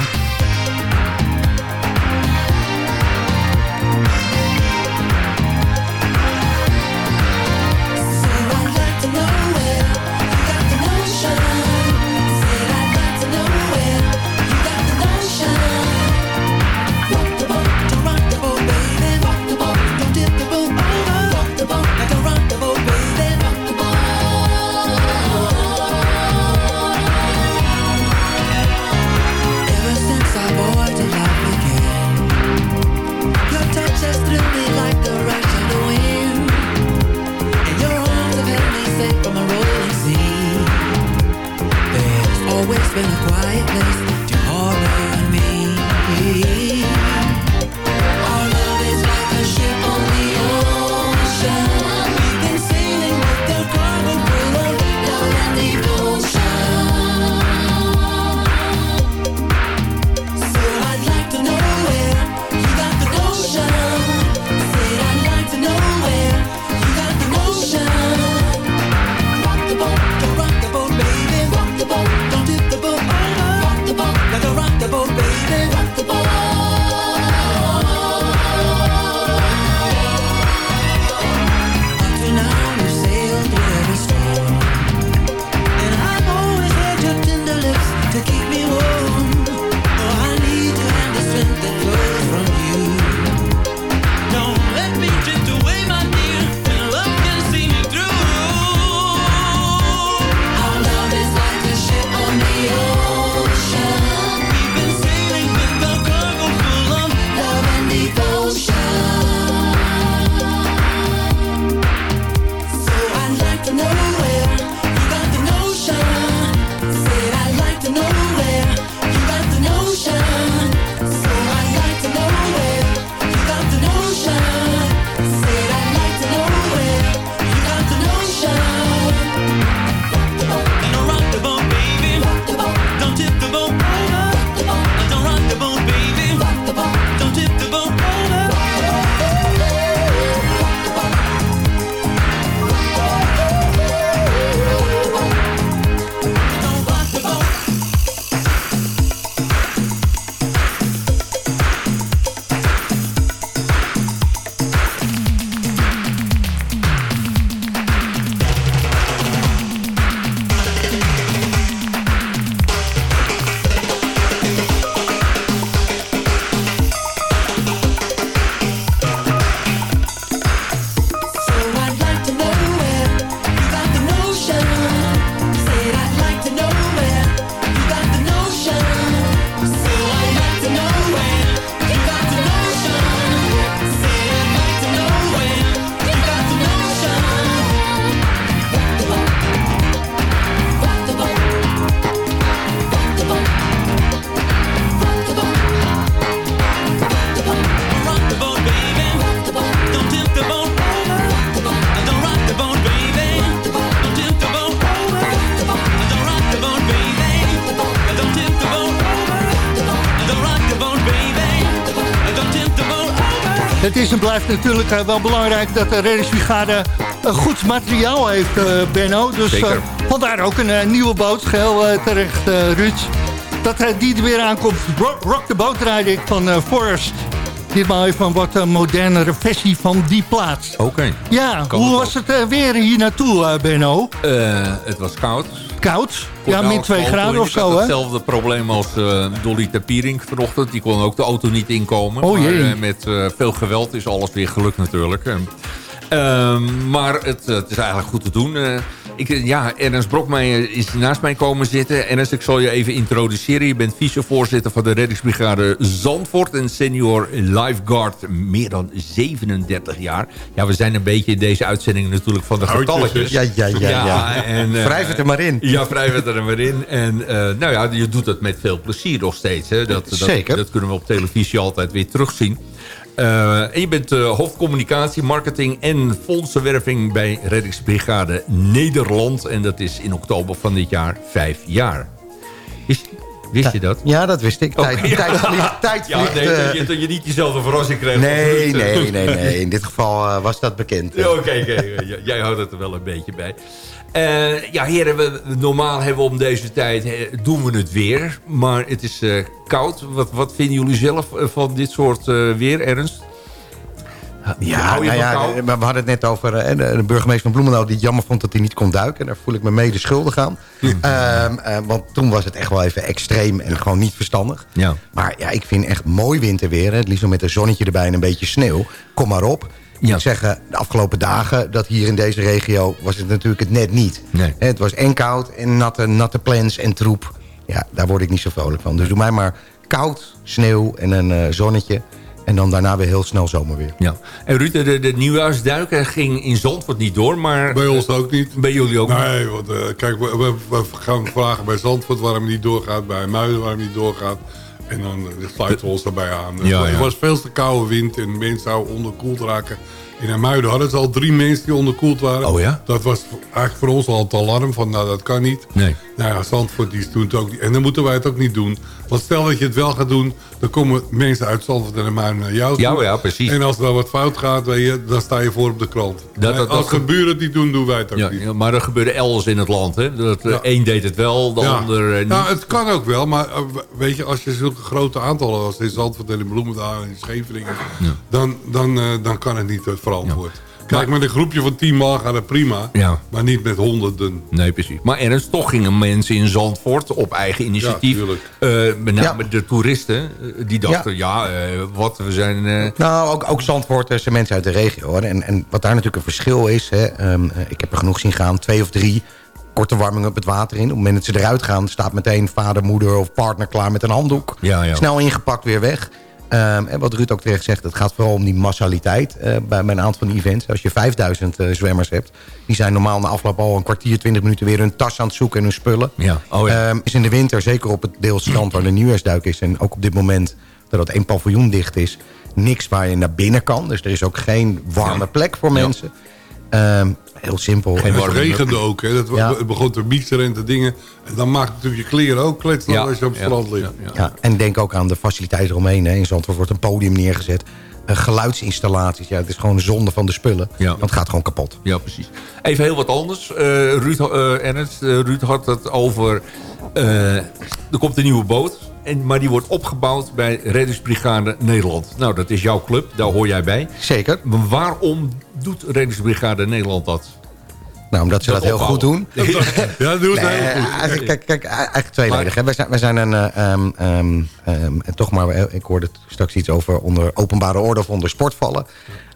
Blijft natuurlijk eh, wel belangrijk dat de reddingsbrigade een goed materiaal heeft, eh, Benno. Dus Zeker. eh, vandaar ook een eh, nieuwe boot, geheel eh, terecht, eh, Ruud. Dat eh, die er weer aankomt. Rock, the Boat rijd ik van eh, Forrest. Ditmaal even een wat eh, modernere versie van die plaat. Oké. Ja, hoe het was het eh, weer hier naartoe, eh, Benno? Eh, het was koud. Koud? Ja, Nou, min 2 auto, graden of zo, hè? hetzelfde probleem als eh, Dolly Tapierink vanochtend. Die kon ook de auto niet inkomen. Oh, jee. Maar eh, met eh, veel geweld is alles weer gelukt natuurlijk. Ehm, maar het, het is eigenlijk goed te doen. Eh, ik, ja, Ernst Brokmeijer is naast mij komen zitten. Ernst, ik zal je even introduceren. Je bent vicevoorzitter van de reddingsbrigade Zandvoort... en senior lifeguard meer dan 37 jaar. Ja, we zijn een beetje in deze uitzending natuurlijk van de getalletjes. Ja, ja, ja. ja. en, eh, Wrijf het er maar in. ja, wrijf het er maar in. En eh, nou ja, je doet het met veel plezier nog steeds. Hè. Dat, dat, Zeker. Dat kunnen we op televisie altijd weer terugzien. Eh, en je bent eh, hoofdcommunicatie, marketing en fondsenwerving bij Reddingsbrigade Nederland. En dat is in oktober van dit jaar vijf jaar. Wist, wist je dat? Ja, dat wist ik. Tijd, ja. tijd vliegt. Tijd Ja, vliegt nee, dat, je, dat je niet diezelfde verrassing krijgt. als nee, nee, nee, nee. In dit geval eh, was dat bekend. Ja, Oké, jij houdt het er wel een beetje bij. Eh, ja, heren, we, normaal hebben we om deze tijd eh, doen we het weer. Maar het is eh, koud. Wat, wat vinden jullie zelf van dit soort weer, Ernst? Ja, nou ja, we hadden het net over eh, de, burgemeester van Bloemendaal... die het jammer vond dat hij niet kon duiken. Daar voel ik me mede schuldig aan. Ehm, eh, want toen was het echt wel even extreem en gewoon niet verstandig. Ja. Maar ja, ik vind echt mooi winterweer. hè. Het liefst met een zonnetje erbij en een beetje sneeuw. Kom maar op. Ik Ja. moet zeggen, de afgelopen dagen, dat hier in deze regio... was het natuurlijk het net niet. Nee. Het was en koud en natte, natte plans en troep. Ja, daar word ik niet zo vrolijk van. Dus doe mij maar koud, sneeuw en een eh, zonnetje. En dan daarna weer heel snel zomerweer. Ja. En Ruud, de, de nieuwjaarsduiken ging in Zandvoort niet door, maar... Bij ons ook niet. Bij jullie ook niet? Nee, want eh, kijk, we, we, we gaan vragen bij Zandvoort waarom het niet doorgaat. Bij Muiden waarom het niet doorgaat. En dan sluiten we ons daarbij aan. Ja, Het was veel te koude wind en mensen zouden onderkoeld raken. In Muiden hadden ze al drie mensen die onderkoeld waren. Oh ja? Dat was eigenlijk voor ons al het alarm van nou dat kan niet. Nee. Nou ja, Zandvoort die doen het ook niet. En dan moeten wij het ook niet doen. Want stel dat je het wel gaat doen, dan komen mensen uit Zandvoort en de Muiden naar jou toe. Ja, ja, precies. En als er wat fout gaat, je, dan sta je voor op de krant. Dat- dat- als de buren het niet doen, doen wij het ook Ja, niet. ja, maar dat gebeurde elders in het land. Hè? Dat, eh, Ja. Eén deed het wel, de ander eh, niet. Nou, het kan ook wel, maar eh, weet je, als je zulke grote aantallen als in Zandvoort en in Bloemendaal en in Scheveningen, dan, dan, eh, dan kan het niet verantwoord. Kijk, met een groepje van tien man gaat het prima, Ja. maar niet met honderden. Nee, precies. Maar Ernst, toch gingen mensen in Zandvoort op eigen initiatief. tuurlijk. eh, met name Ja. de toeristen. eh, die dachten, ja, eh, wat, we zijn... eh, Nou, ook, ook Zandvoort zijn mensen uit de regio. Hoor. En, en wat daar natuurlijk een verschil is... Hè, ehm, eh, ik heb er genoeg zien gaan, twee of drie korte warming op het water in. Op het moment dat ze eruit gaan... staat meteen vader, moeder of partner klaar met een handdoek. Ja, ja. Snel ingepakt, weer weg. Ehm, en wat Ruud ook terecht zegt, het gaat vooral om die massaliteit eh, bij, een aantal van die events. Als je 5000 eh, zwemmers hebt, die zijn normaal na afloop al een kwartier, 20 minuten weer hun tas aan het zoeken en hun spullen. Ja, oh ja. Ehm, is in de winter, zeker op het deel strand waar de nieuwjaarsduik is... en ook op dit moment dat het één paviljoen dicht is... niks waar je naar binnen kan. Dus er is ook geen warme plek voor mensen. Ehm, heel simpel. En het regende ook, hè. Dat, Ja. Het begon te bieteren en te dingen. En dan maakt natuurlijk je kleren ook kletsnat Ja, als je op het ja, strand ligt. ja, Ja, en denk ook aan de faciliteiten eromheen. Hè. In Zandvoort wordt een podium neergezet. Eh, geluidsinstallaties. Ja, het is gewoon een zonde van de spullen. Ja. Want het gaat gewoon kapot. Ja, precies. Even heel wat anders. Eh, Ruud, eh, Ernst, Ruud had het over... eh, er komt een nieuwe boot. En, maar die wordt opgebouwd bij Reddingsbrigade Nederland. Nou, dat is jouw club. Daar hoor jij bij. Zeker. Maar waarom doet Reddingsbrigade Nederland dat? Nou, omdat ze dat, heel goed doen. Ja, dat doet Nee, hij heel goed. eigenlijk, kijk, kijk, eigenlijk tweeledig. hè. Wij zijn, wij zijn een, eh, en toch maar, eh, ik hoorde straks iets over onder openbare orde of onder sport vallen.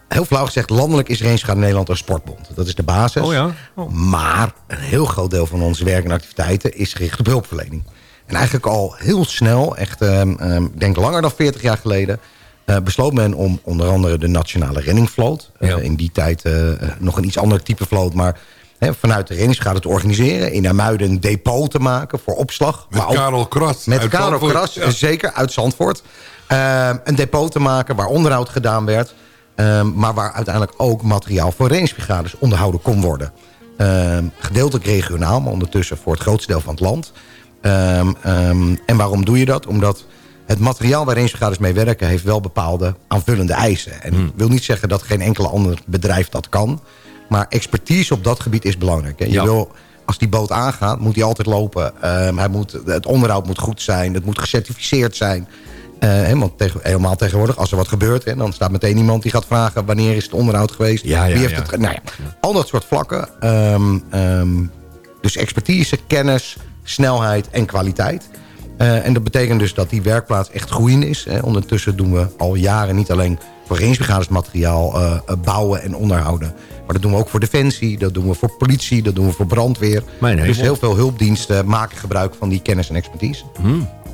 Heel flauw gezegd, landelijk is Rainsschade Nederland een sportbond. Dat is de basis. Oh ja? Maar een heel groot deel van onze werk en activiteiten is gericht op hulpverlening. En eigenlijk al heel snel, echt, ik denk langer dan 40 jaar geleden... eh, besloot men om onder andere de nationale renningvloot... eh, in die tijd eh, nog een iets ander type vloot... maar vanuit de reddingsschade te organiseren... in Amuiden een depot te maken voor opslag. Met ook- Karel Kras. met Karel Zandvoort. Kras, Ja. zeker, uit Zandvoort. Ehm, een depot te maken waar onderhoud gedaan werd... ehm, maar waar uiteindelijk ook materiaal voor reddingsbrigades onderhouden kon worden. Ehm, gedeeltelijk regionaal, maar ondertussen voor het grootste deel van het land. Ehm, en waarom doe je dat? Omdat Het materiaal waar rangevergaders mee werken... heeft wel bepaalde aanvullende eisen. En ik wil niet zeggen dat geen enkele ander bedrijf dat kan. Maar expertise op dat gebied is belangrijk. Hè. Je Ja. wil, als die boot aangaat, moet hij altijd lopen. Hij moet, het onderhoud moet goed zijn. Het moet gecertificeerd zijn. Eh, hè, want tegen, helemaal tegenwoordig, als er wat gebeurt... Hè, dan staat meteen iemand die gaat vragen... wanneer is het onderhoud geweest? Ja, ja, Wie heeft het... Nou ja, al dat soort vlakken. Ehm, ehm, dus expertise, kennis, snelheid en kwaliteit. Eh, en dat betekent dus dat die werkplaats echt groeiend is. Hè. Ondertussen doen we al jaren niet alleen voor rangebrigadesmateriaal eh, eh, bouwen en onderhouden. Maar dat doen we ook voor defensie, dat doen we voor politie, dat doen we voor brandweer. Dus heel veel hulpdiensten maken gebruik van die kennis en expertise.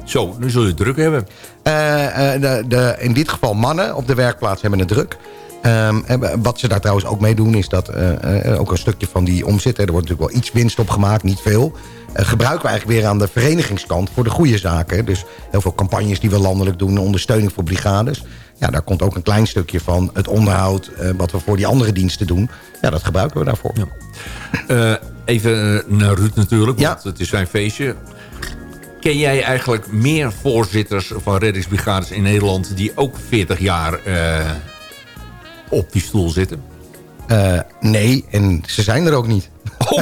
Zo, nu zul je het druk hebben. Eh, eh, de, de, in dit geval mannen op de werkplaats hebben het druk. Ehm, en wat ze daar trouwens ook mee doen is dat eh, ook een stukje van die omzet... hè, er wordt natuurlijk wel iets winst op gemaakt, niet veel... eh, gebruiken we eigenlijk weer aan de verenigingskant voor de goede zaken. Dus heel veel campagnes die we landelijk doen, ondersteuning voor brigades. Ja, daar komt ook een klein stukje van het onderhoud... wat we voor die andere diensten doen. Ja, dat gebruiken we daarvoor. Eh, even naar Ruud natuurlijk, want het is zijn feestje. Ken jij eigenlijk meer voorzitters van reddingsbrigades in Nederland... die ook 40 jaar eh, op die stoel zitten? Eh, nee, en ze zijn er ook niet.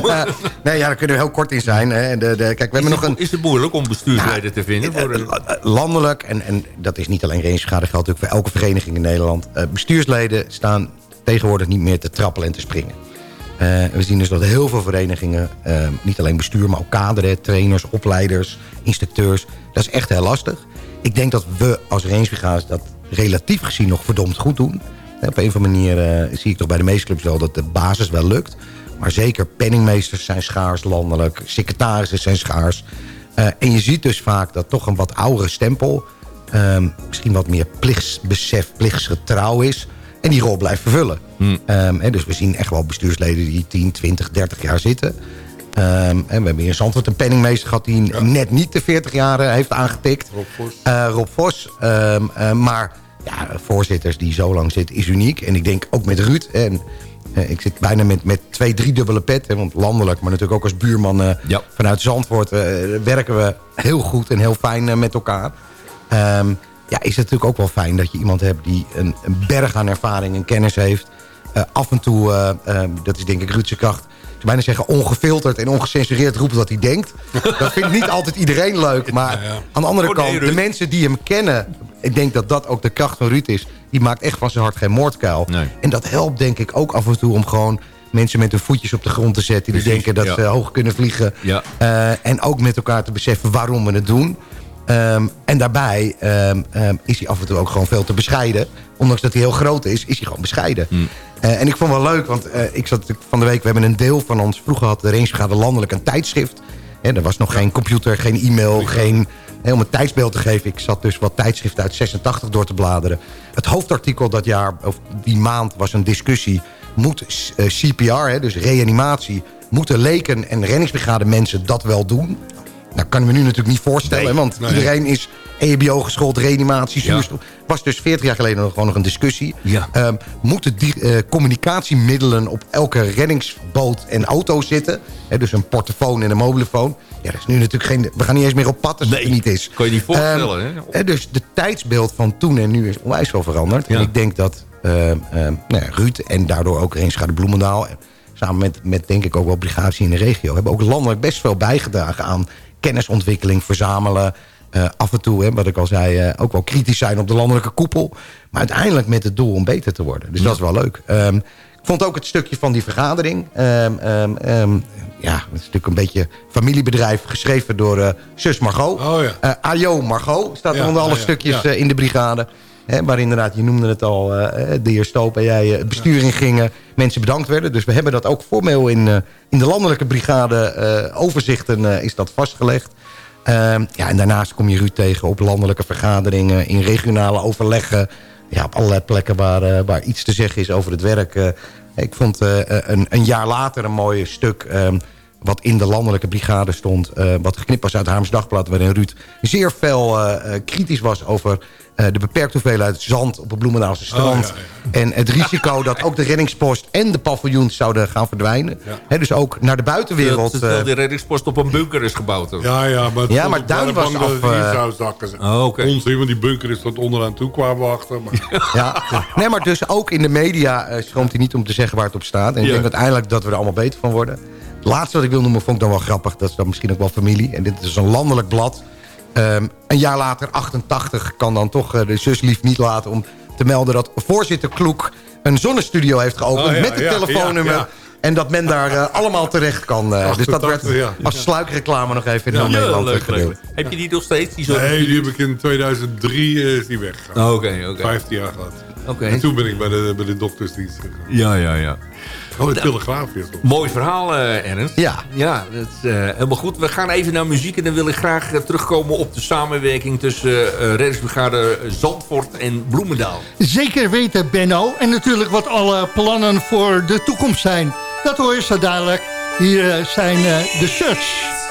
nee, ja, daar kunnen we heel kort in zijn. Hè. De, de, kijk, we hebben nog een... Is het moeilijk om bestuursleden te vinden? Voor Eh, landelijk, en, en dat is niet alleen Rangeschade, geldt natuurlijk voor elke vereniging in Nederland. Eh, bestuursleden staan tegenwoordig niet meer te trappelen en te springen. Eh, we zien dus dat heel veel verenigingen, eh, niet alleen bestuur, maar ook kaderen, trainers, opleiders, instructeurs. Dat is echt heel lastig. Ik denk dat we als rangebrigades dat relatief gezien nog verdomd goed doen. Eh, Op een of andere manier zie ik toch bij de meeste clubs wel dat de basis wel lukt. Maar zeker penningmeesters zijn schaars landelijk, secretarissen zijn schaars. En je ziet dus vaak dat toch een wat oudere stempel... ehm, misschien wat meer plichtsbesef, plichtsgetrouw is... en die rol blijft vervullen. Ehm, hè, dus we zien echt wel bestuursleden die 10, 20, 30 jaar zitten. Ehm, en we hebben hier in Zandvoort een penningmeester gehad... die net niet de 40 jaar eh, heeft aangetikt. Rob Vos. Rob Vos. Ehm, eh, maar ja, voorzitters die zo lang zitten is uniek. En ik denk ook met Ruud... En, eh, ik zit bijna met, met twee, drie dubbele pet. Hè, want landelijk, maar natuurlijk ook als buurman eh, vanuit Zandvoort... eh, werken we heel goed en heel fijn eh, met elkaar. Ehm, ja, is het natuurlijk ook wel fijn dat je iemand hebt... die een, een berg aan ervaring en kennis heeft. Eh, af en toe, eh, eh, dat is denk ik Ruudse kracht... ik zou bijna zeggen ongefilterd en ongecensureerd roepen wat hij denkt. Dat vindt niet altijd iedereen leuk. Maar aan de andere Oh, nee, kant, de mensen die hem kennen... ik denk dat dat ook de kracht van Ruud is. Die maakt echt van zijn hart geen moordkuil. En dat helpt denk ik ook af en toe om gewoon mensen met hun voetjes op de grond te zetten... die Precies, denken dat ja. ze hoog kunnen vliegen. Ja. En ook met elkaar te beseffen waarom we het doen. Ehm, en daarbij ehm, ehm, is hij af en toe ook gewoon veel te bescheiden. Ondanks dat hij heel groot is, is hij gewoon bescheiden. Eh, en ik vond wel leuk, want eh, ik zat natuurlijk van de week... we hebben een deel van ons... vroeger had de Rangebrigade landelijk een tijdschrift. Hè, er was nog geen computer, geen e-mail, geen... hè, om een tijdsbeeld te geven, ik zat dus wat tijdschriften uit 86 door te bladeren. Het hoofdartikel dat jaar, of die maand, was een discussie... moet eh, CPR, hè, dus reanimatie... moeten leken en mensen dat wel doen? Nou, kan ik me nu natuurlijk niet voorstellen, Nee, want nee. iedereen is EHBO geschoold, reanimatie, Ja. zuurstof. Was dus 40 jaar geleden nog gewoon nog een discussie. Ja. Ehm, moeten die eh, communicatiemiddelen op elke reddingsboot en auto zitten? Dus een portofoon en een mobielefoon. Ja, dat is nu natuurlijk geen... We gaan niet eens meer op pad als het er niet is. Kan je niet voorstellen, Ehm, hè? hè, dus de tijdsbeeld van toen en nu is onwijs wel veranderd. En ik denk dat ehm, nou ja, Ruud en daardoor ook Reenschade Bloemendaal... en samen met, met denk ik ook wel brigades in de regio... hebben ook landelijk best veel bijgedragen aan kennisontwikkeling, verzamelen... eh, af en toe, hè, wat ik al zei, eh, ook wel kritisch zijn op de landelijke koepel. Maar uiteindelijk met het doel om beter te worden. Dus dat is wel leuk. Ehm, ik vond ook het stukje van die vergadering. ehm, ehm, ja, het is natuurlijk een beetje familiebedrijf geschreven door eh, zus Margot. Oh ja. Ajo Margot staat er Ja, onder alle stukjes in de brigade. Hè, waar inderdaad, je noemde het al, eh, de heer Stoop en jij eh, het bestuur in gingen. Mensen bedankt werden. Dus we hebben dat ook formeel in, eh, in de landelijke brigade eh, overzichten eh, is dat vastgelegd. Ehm, ja, en daarnaast kom je Ruud tegen op landelijke vergaderingen, in regionale overleggen. Ja, op allerlei plekken waar, eh, waar iets te zeggen is over het werk. eh. ik vond eh, een, een jaar later een mooi stuk... ehm, wat in de landelijke brigade stond. eh, wat geknipt was uit Haarms Dagblad. Waarin Ruud zeer fel eh, eh, kritisch was over eh, de beperkte hoeveelheid zand op het Bloemendaalse strand. Oh, ja, En het risico dat ook de reddingspost en de paviljoens zouden gaan verdwijnen. Hè, dus ook naar de buitenwereld. Terwijl eh, de reddingspost op een bunker is gebouwd. Ja, ja, maar, het Ja, maar Duin bijna was af, eh, zou zakken. Oh, oké. Onzin, want die bunker is tot onderaan toe kwamen achter. Maar... Ja, nee, maar dus ook in de media schroomt hij niet om te zeggen waar het op staat. En ik denk uiteindelijk dat we er allemaal beter van worden. Het laatste wat ik wil noemen vond ik dan wel grappig. Dat is dan misschien ook wel familie. En dit is een landelijk blad. Ehm, een jaar later, 88, kan dan toch eh, de zuslief niet laten om te melden... dat voorzitter Kloek een zonnestudio heeft geopend Oh, ja, met het ja, telefoonnummer... ja, ja. En dat men daar eh, allemaal terecht kan. eh, dus dat werd 88, ja. als sluikreclame nog even in heel Nederland leuk. Heb je die nog steeds? Die zo Nee, die heb ik in 2003 eh, is die weggegaan. Oh, Oké, oké. 15 jaar gehad. Oké. En toen ben ik bij de, bij de doktersdienst gegaan. Ja, ja, ja. Oh, de telegraaf. Mooi verhaal, eh, Ernst. Ja. Ja, dat is eh, helemaal goed. We gaan even naar muziek en dan wil ik graag eh, terugkomen op de samenwerking tussen eh reddingsbrigade Zandvoort en Bloemendaal. Zeker weten, Benno. En natuurlijk wat alle plannen voor de toekomst zijn. Dat hoor je zo dadelijk. Hier zijn eh, de Search.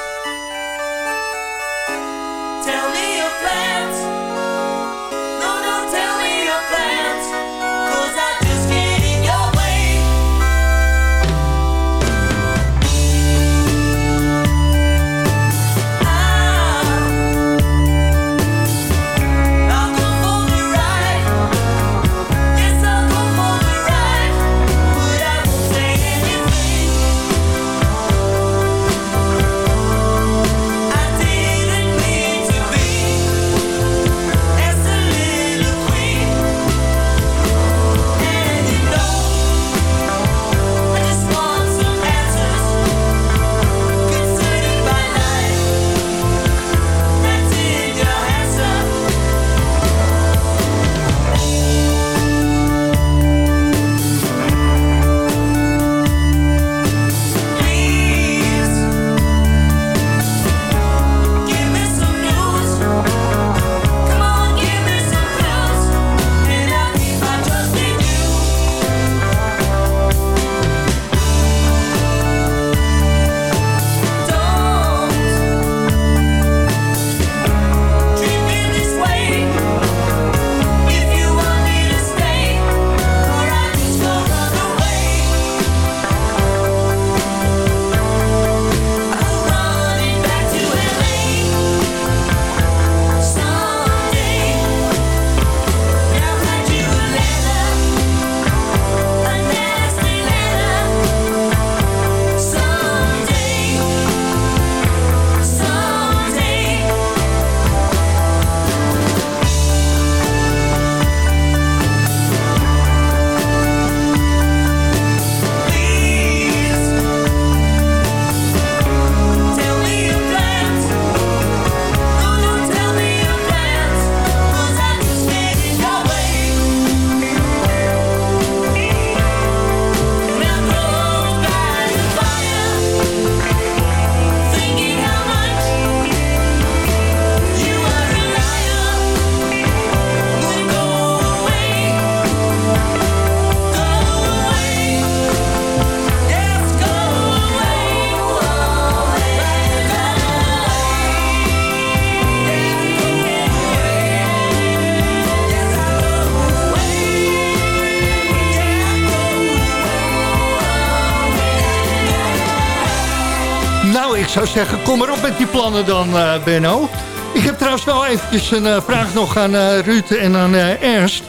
Zou zeggen, kom maar op met die plannen dan, eh, Benno. Ik heb trouwens wel eventjes een eh, vraag nog aan eh, Ruud en aan Ernst.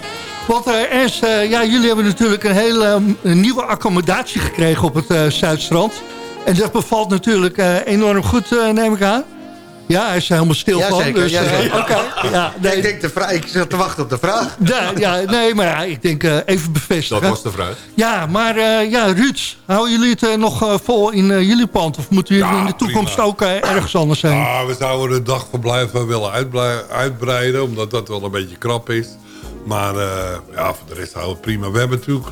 Want Ernst, ja, jullie hebben natuurlijk een hele nieuwe accommodatie gekregen op het Zuidstrand. En dat bevalt natuurlijk enorm goed, neem ik aan. Ja, hij is helemaal stil van. Jazeker, dus, eh, jazeker. Oké, ja, nee, Ik denk de vraag, ik zat te wachten op de vraag. ja, ja, nee, maar ja, ik denk eh, even bevestigen. Dat was de vraag. Ja, maar eh, ja, Ruud, houden jullie het eh, nog eh, vol in eh, jullie pand? Of moeten jullie Ja, in de toekomst prima. ook eh, ergens anders zijn? Ah, we zouden het dagverblijf willen uitbreiden, omdat dat wel een beetje krap is. Maar eh, ja, voor de rest houden we het prima. We hebben natuurlijk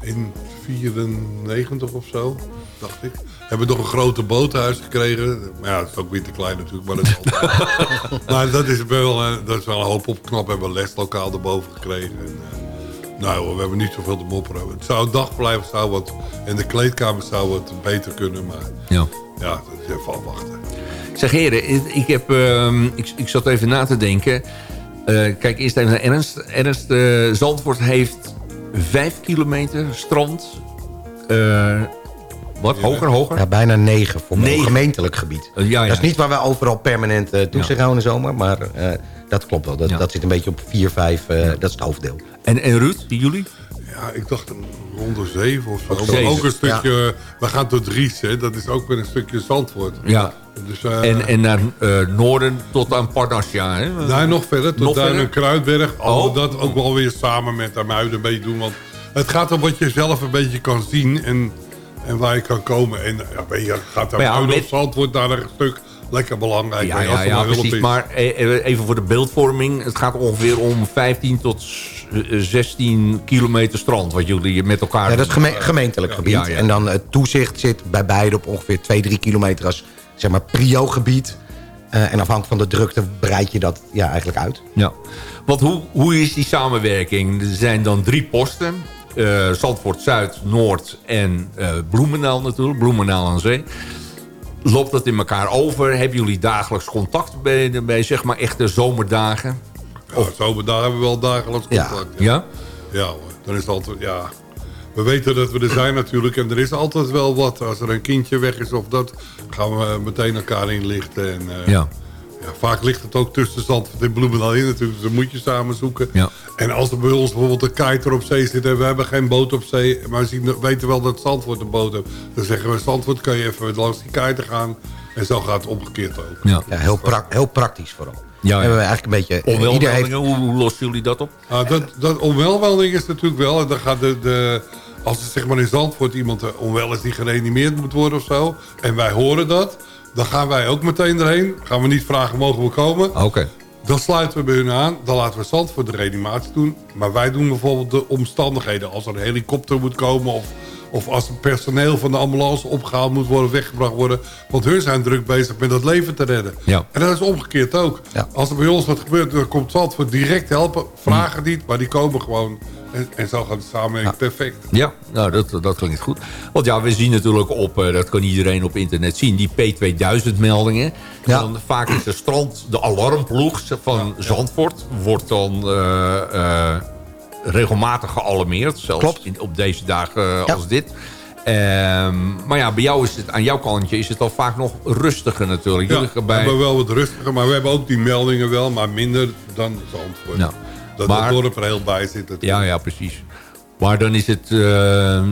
in 94 of zo, dacht ik, hebben we nog een grote boothuis gekregen. Maar ja, dat is ook weer te klein natuurlijk, maar dat is, maar dat is wel, eh, dat is wel een hoop opknap. We hebben een leslokaal erboven gekregen. En, eh, Nou, we hebben niet zoveel te mopperen. Het zou een dagblijf zou wat, en de kleedkamer zou wat beter kunnen, maar Ja. ja, dat is even afwachten. Zeg heren, ik, heb, ehm, ik, ik zat even na te denken. Eh, kijk, eerst even naar Ernst. Ernst, Zandvoort heeft vijf kilometer strand. Wat? Hoger, hoger? Ja, bijna negen voor Negen. een gemeentelijk gebied. Eh, ja, ja. Dat is niet waar we overal permanent eh toezicht Ja. houden in de zomer. Maar eh, dat klopt wel. Dat, Ja. dat zit een beetje op vier, vijf. eh, Dat is het hoofddeel. En, en Ruud, jullie? Ja, ik dacht rond de zeven of zo. Zeven. ook een stukje, we gaan tot Dries, hè. Dat is ook weer een stukje Zandvoort. Ja. Dus, eh, En, en naar eh, noorden tot aan Parnassia, hè? Daar nog verder, tot Nog Duin en Kruidberg. Al Oh. dat ook wel weer samen met Amuiden een beetje doen. Want het gaat om wat je zelf een beetje kan zien en, en waar je kan komen. En ja, weet je, gaat ja, met- of Zandvoort daar een stuk lekker belangrijk. Ja, ja, ja precies. is. Maar eh, even voor de beeldvorming. Het gaat ongeveer om 15 tot eh, 16 kilometer strand. Wat jullie met elkaar Ja, dat is geme- gemeentelijk gebied. Ja, ja. En dan het toezicht zit bij beide op ongeveer 2, 3 kilometer als zeg maar prio-gebied. Eh, en afhankelijk van de drukte breid je dat ja, eigenlijk uit. Ja. Want hoe, hoe is die samenwerking? Er zijn dan drie posten. Eh, Zandvoort Zuid, Noord en Bloemendaal natuurlijk. Bloemendaal aan zee. Loopt dat in elkaar over? Hebben jullie dagelijks contact bij, bij zeg maar echte zomerdagen? Ja, zo, daar hebben we wel dagelijks Ja. contact. Ja? Ja hoor, dan is het altijd, ja... We weten dat we er zijn natuurlijk en er is altijd wel wat. Als er een kindje weg is of dat, gaan we meteen elkaar inlichten. En, eh, Ja. Ja, vaak ligt het ook tussen Zandvoort en Bloemendaal in natuurlijk. Dus dat moet je samen zoeken. Ja. En als er bij ons bijvoorbeeld een kiter op zee zit... en we hebben geen boot op zee... maar we zien, weten wel dat Zandvoort een boot heeft... dan zeggen we Zandvoort kan je even langs die kiter gaan... en zo gaat het omgekeerd ook. Ja. Ja, heel, pra- heel praktisch vooral. ja. Hebben we eigenlijk een beetje... ieder Onwelmeldingen, heeft, hoe, hoe lossen jullie dat op? Ah, dat, dat onwelmelding is natuurlijk wel... en dan gaat de, de, als er zeg maar in Zandvoort iemand eh, onwel is die gereanimeerd moet worden of zo... en wij horen dat, dan gaan wij ook meteen erheen. Gaan we niet vragen, mogen we komen? Oké. Dan sluiten we bij hun aan. Dan laten we Zandvoort de reanimatie doen. Maar wij doen bijvoorbeeld de omstandigheden. Als er een helikopter moet komen... of, of als het personeel van de ambulance opgehaald moet worden... weggebracht worden. Want hun zijn druk bezig met dat leven te redden. Ja. En dat is omgekeerd ook. Ja. Als er bij ons wat gebeurt, dan komt Zandvoort direct helpen. Vragen niet, maar die komen gewoon. En, en zo gaat het samenwerking perfect. Ja, nou, dat, dat klinkt goed. Want ja, we zien natuurlijk op, eh, dat kan iedereen op internet zien, die P2000-meldingen. Ja. Dan Vaak is de strand, de alarmploeg van Zandvoort, wordt dan eh, eh, regelmatig gealarmeerd. Zelfs Klopt. in, op deze dagen Ja. als dit. Ehm, maar ja, bij jou is het, aan jouw kantje is het al vaak nog rustiger natuurlijk. Ja, Jullie we bij- hebben wel wat rustiger, maar we hebben ook die meldingen wel, maar minder dan Zandvoort. Ja. Dat Maar- het dorp er heel bij zit. Ja, ja, precies. Maar dan is het... eh,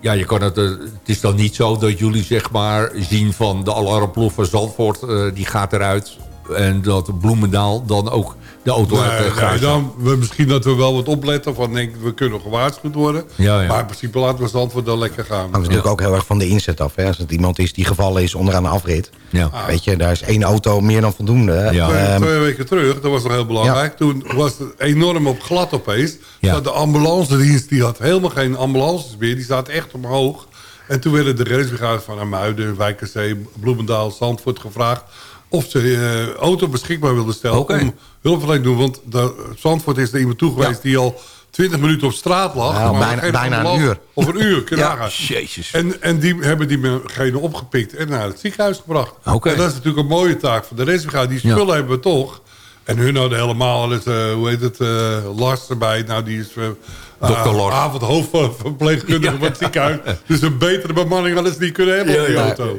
ja, je kan het, eh, het is dan niet zo dat jullie zeg maar zien van de alarmploeg van Zandvoort... eh, die gaat eruit. En dat Bloemendaal dan ook de auto uit Nee, de nee, garage dan, we, misschien dat we wel wat opletten van denk we kunnen gewaarschuwd worden. Ja, ja. Maar in principe laten we Zandvoort dan lekker gaan. hangt natuurlijk ook heel erg van de inzet af. Hè. Als het iemand is die gevallen is onderaan de afrit. Ja. Weet je, daar is één auto meer dan voldoende. Twee, Ehm, twee weken terug, dat was nog heel belangrijk. Toen was het enorm op glad opeens. Ja. Dat de ambulance dienst die had helemaal geen ambulances meer. Die zat echt omhoog. En toen werden de reddingsbrigades van Amuiden, Wijkerzee, Bloemendaal, Zandvoort gevraagd... of ze eh auto beschikbaar wilden stellen om hulpverlening te doen. Want de, Zandvoort is er iemand toe geweest die al 20 minuten op straat lag. Nou, bijna- bijna een uur. Of een uur, Ja. Jezus. En, en die hebben diegene opgepikt en naar het ziekenhuis gebracht. En dat is natuurlijk een mooie taak van de reddingsbrigade. Die Ja. spullen hebben we toch. En hun hadden helemaal, dus, eh, hoe heet het, eh Lars erbij. Nou, die is uh, Dr. Lars. avondhoofd van het ziekenhuis. Dus een betere bemanning hadden ze niet kunnen hebben op die auto.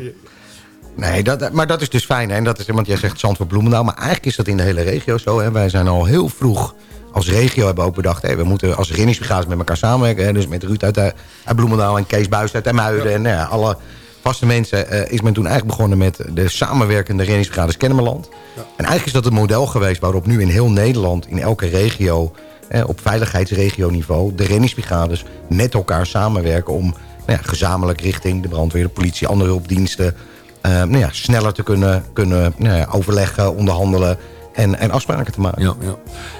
Nee, dat, maar dat is dus fijn. Hè? En dat is, want jij zegt Zandvoort Bloemendaal. Maar eigenlijk is dat in de hele regio zo. Hè? Wij zijn al heel vroeg als regio hebben ook bedacht... Hè, we moeten als reddingsbrigades met elkaar samenwerken. Hè? Dus met Ruud uit, eh, uit Bloemendaal en Kees Buis uit Muiden. En nou ja, alle vaste mensen eh, is men toen eigenlijk begonnen... met de samenwerkende reddingsbrigades Kennemerland. En eigenlijk is dat het model geweest waarop nu in heel Nederland... in elke regio hè, op veiligheidsregioniveau... de reddingsbrigades met elkaar samenwerken... om nou ja, gezamenlijk richting de brandweer, de politie, andere hulpdiensten... eh, nou ja, sneller te kunnen, kunnen nou ja, overleggen, onderhandelen... en, en afspraken te maken. Ja, ja.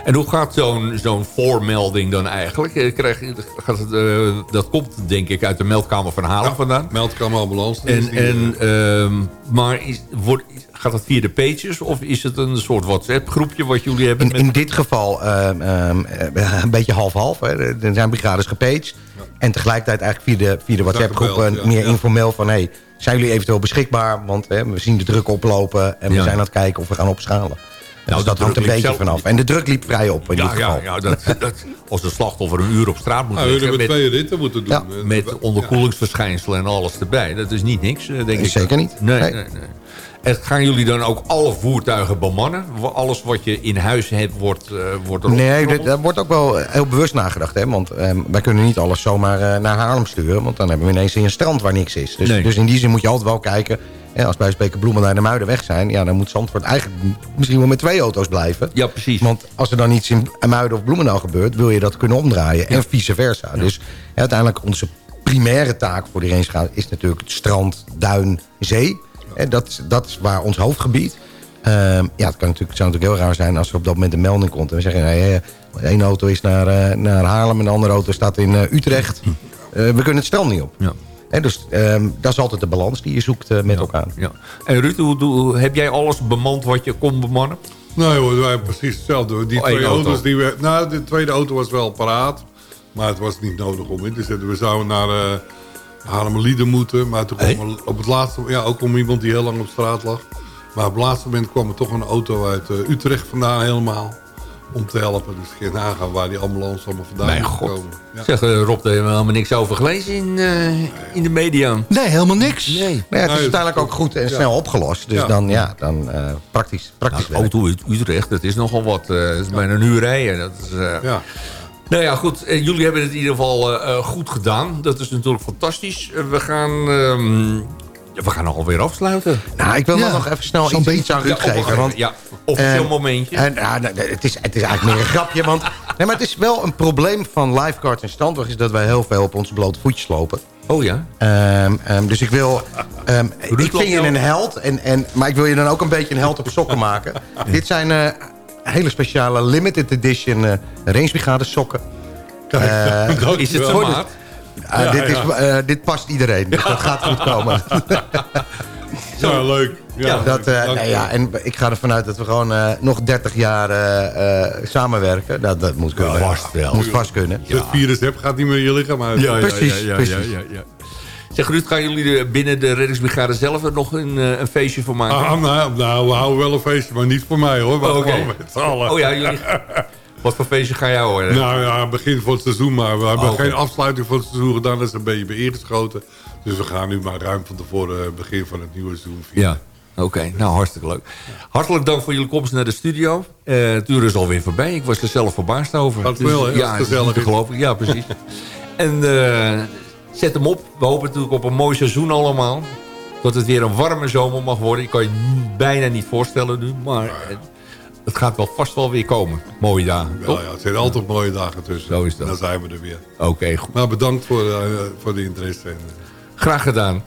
En hoe gaat zo'n zo'n voormelding dan eigenlijk? Eh, Krijg, gaat het, eh, dat komt denk ik uit de meldkamer van vandaan. Meldkamer ambulance. En, en, ehm, maar is, wordt, gaat dat via de pages of is het een soort WhatsApp groepje wat jullie hebben? In, met- in dit geval ehm, ehm, eh, een beetje half-half. hè. Er zijn brigades gepaged. En tegelijkertijd eigenlijk via de, via de WhatsApp-groepen gebeld, ja. meer Ja. informeel van... Hey, zijn jullie eventueel beschikbaar? Want hè, we zien de druk oplopen en we Ja. zijn aan het kijken of we gaan opschalen. Nou, dus de dat hangt een beetje zelf- vanaf. En de druk liep vrij op in ja, dit geval. ja, ja dat, dat, als een slachtoffer een uur op straat moet we liggen... hebben met, twee ritten moeten doen. Met onderkoelingsverschijnselen en alles erbij. Dat is niet niks, eh, denk ik. Zeker niet. Nee, Nee. nee, gaan jullie dan ook alle voertuigen bemannen? Alles wat je in huis hebt, wordt, eh wordt erop Nee, daar wordt ook wel heel bewust nagedacht. Hè? Want ehm, wij kunnen niet alles zomaar eh, naar Haarlem sturen. Want dan hebben we ineens een strand waar niks is. Dus, Nee. dus in die zin moet je altijd wel kijken. Hè, als bij spreken Bloemen naar de Muiden weg zijn... Ja, dan moet Zandvoort eigenlijk misschien wel met twee auto's blijven. Ja, precies. Want als er dan iets in Muiden of Bloemendaal gebeurt... wil je dat kunnen omdraaien. En vice versa. Dus ja, uiteindelijk onze primaire taak voor die range is natuurlijk het strand, duin, zee. Hè, dat, dat is waar ons hoofdgebied. Ehm, ja, het, kan natuurlijk, het zou natuurlijk heel raar zijn als er op dat moment een melding komt. En we zeggen, nee, eh, één auto is naar, eh, naar Haarlem en de andere auto staat in eh, Utrecht. Eh, we kunnen het strand niet op. Ja. Hè, dus ehm, dat is altijd de balans die je zoekt met elkaar. Ja. En Ruud, hoe, hoe- heb jij alles bemand wat je kon bemannen? Nee hoor, wij hebben precies hetzelfde. Die Oh, twee auto. auto's die we... Nou, de tweede auto was wel paraat. Maar het was niet nodig om in te zetten. We zouden naar uh, Haarlemmerlieden moeten. Maar toen kwam er op het laatste... Ja, ook om iemand die heel lang op straat lag. Maar op het laatste moment kwam er toch een auto uit eh, Utrecht vandaan helemaal. Om te helpen. Dus ik ging nagaan waar die ambulance allemaal vandaan Mijn god. komen. Ja. Zeg, eh, Rob, daar hebben we helemaal niks over gelezen in, eh, in de media. Nee, helemaal niks. Nee. Maar ja, het Nee, is het- uiteindelijk ook goed en ja. snel opgelost. Dus Ja. dan, ja, dan eh, praktisch, praktisch Nou, auto uit Utrecht, dat is nogal wat. eh, dat is bijna een uur rijden. Dat is, eh, Ja. Nou ja, goed. eh, jullie hebben het in ieder geval eh, eh, goed gedaan. Dat is natuurlijk fantastisch. We gaan... ehm, we gaan alweer afsluiten. Nou, ik wil Ja, nog even snel iets, beetje. iets aan Ruud Ja, geven. op- Want, ja, officieel eh, momentje. En, nou, het, is, het is eigenlijk meer een grapje. Want, nee, maar het is wel een probleem van lifeguards en strandweg... is dat wij heel veel op onze blote voetjes lopen. oh ja? Ehm, ehm, dus ik wil... ehm, ik vind je jou- een held, en, en, maar ik wil je dan ook een beetje een held op sokken maken. Dit zijn hele speciale limited edition eh rangebrigade sokken. Kijk, Eh. Is het zo maat? Ah, Ja, dit, is, eh, dit past iedereen, dus dat gaat goed komen. Ja, leuk. Ja, Dat, nee, ja, en ik ga ervan uit dat we gewoon nog 30 jaar samenwerken. Dat, dat moet kunnen. vast wel. Moet vast kunnen. Als je het virus hebt, gaat niet meer in je lichaam uit. Ja, ja, Precies, ja, ja, precies. Ruud, gaan jullie binnen de reddingsbrigade zelf er nog een, eh, een feestje voor maken? Ah, nou, nou, we houden wel een feestje, maar niet voor mij hoor. Maar Oh, oké. gewoon met allen. Oh ja, jullie... Wat voor feestje ga jij horen? Nou ja, begin van het seizoen, maar we hebben Oh, geen afsluiting van het seizoen gedaan. Dat is een beetje beïngeschoten. Dus we gaan nu maar ruim van tevoren het begin van het nieuwe seizoen vieren. Ja. Oké, nou hartstikke leuk. Hartelijk dank voor jullie komst naar de studio. Eh het uur is alweer voorbij. Ik was er zelf verbaasd over. Gaat snel, hè, als Ja, gezellig. Ja, precies. en eh, zet hem op. We hopen natuurlijk op een mooi seizoen allemaal. Dat het weer een warme zomer mag worden. Ik kan je bijna niet voorstellen nu. Maar het, het gaat wel vast wel weer komen. Mooie dagen, Ja, toch? ja, het zijn altijd mooie dagen tussen. Zo is dat. Dan zijn we er weer. Oké, goed. Maar bedankt voor, eh, voor de interesse. En, Graag gedaan.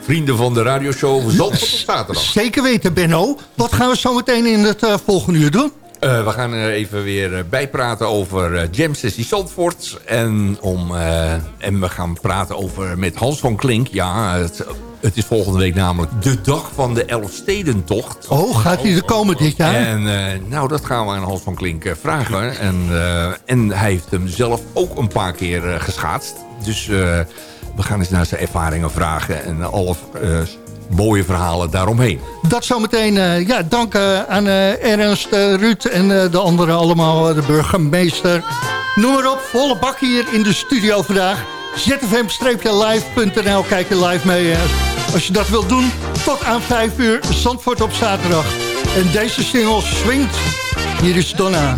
Vrienden van de radioshow Zandvoort op zaterdag. Zeker weten, Benno. Wat gaan we zo meteen in het eh, volgende uur doen? Eh, we gaan er even weer eh, bijpraten over eh, Jam Sessie Zandvoort. En, om, en we gaan praten over met Hans van Klink. Ja, het, het is volgende week namelijk de dag van de Elfstedentocht. Oh, gaat hij er komen dit jaar? En nou, dat gaan we aan Hans van Klink vragen. En, en hij heeft hem zelf ook een paar keer geschaatst. Dus we gaan eens naar zijn ervaringen vragen. En alle mooie verhalen daaromheen. Dat zometeen, eh ja, dank aan eh, Ernst, eh, Ruud en de anderen allemaal, de burgemeester. Noem maar op, volle bak hier in de studio vandaag. zfm-live.nl, kijk je live mee. als je dat wilt doen, tot aan 5 uur, Zandvoort op zaterdag. En deze single swingt. Hier is Donna.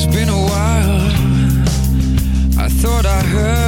It's been a while. I thought I heard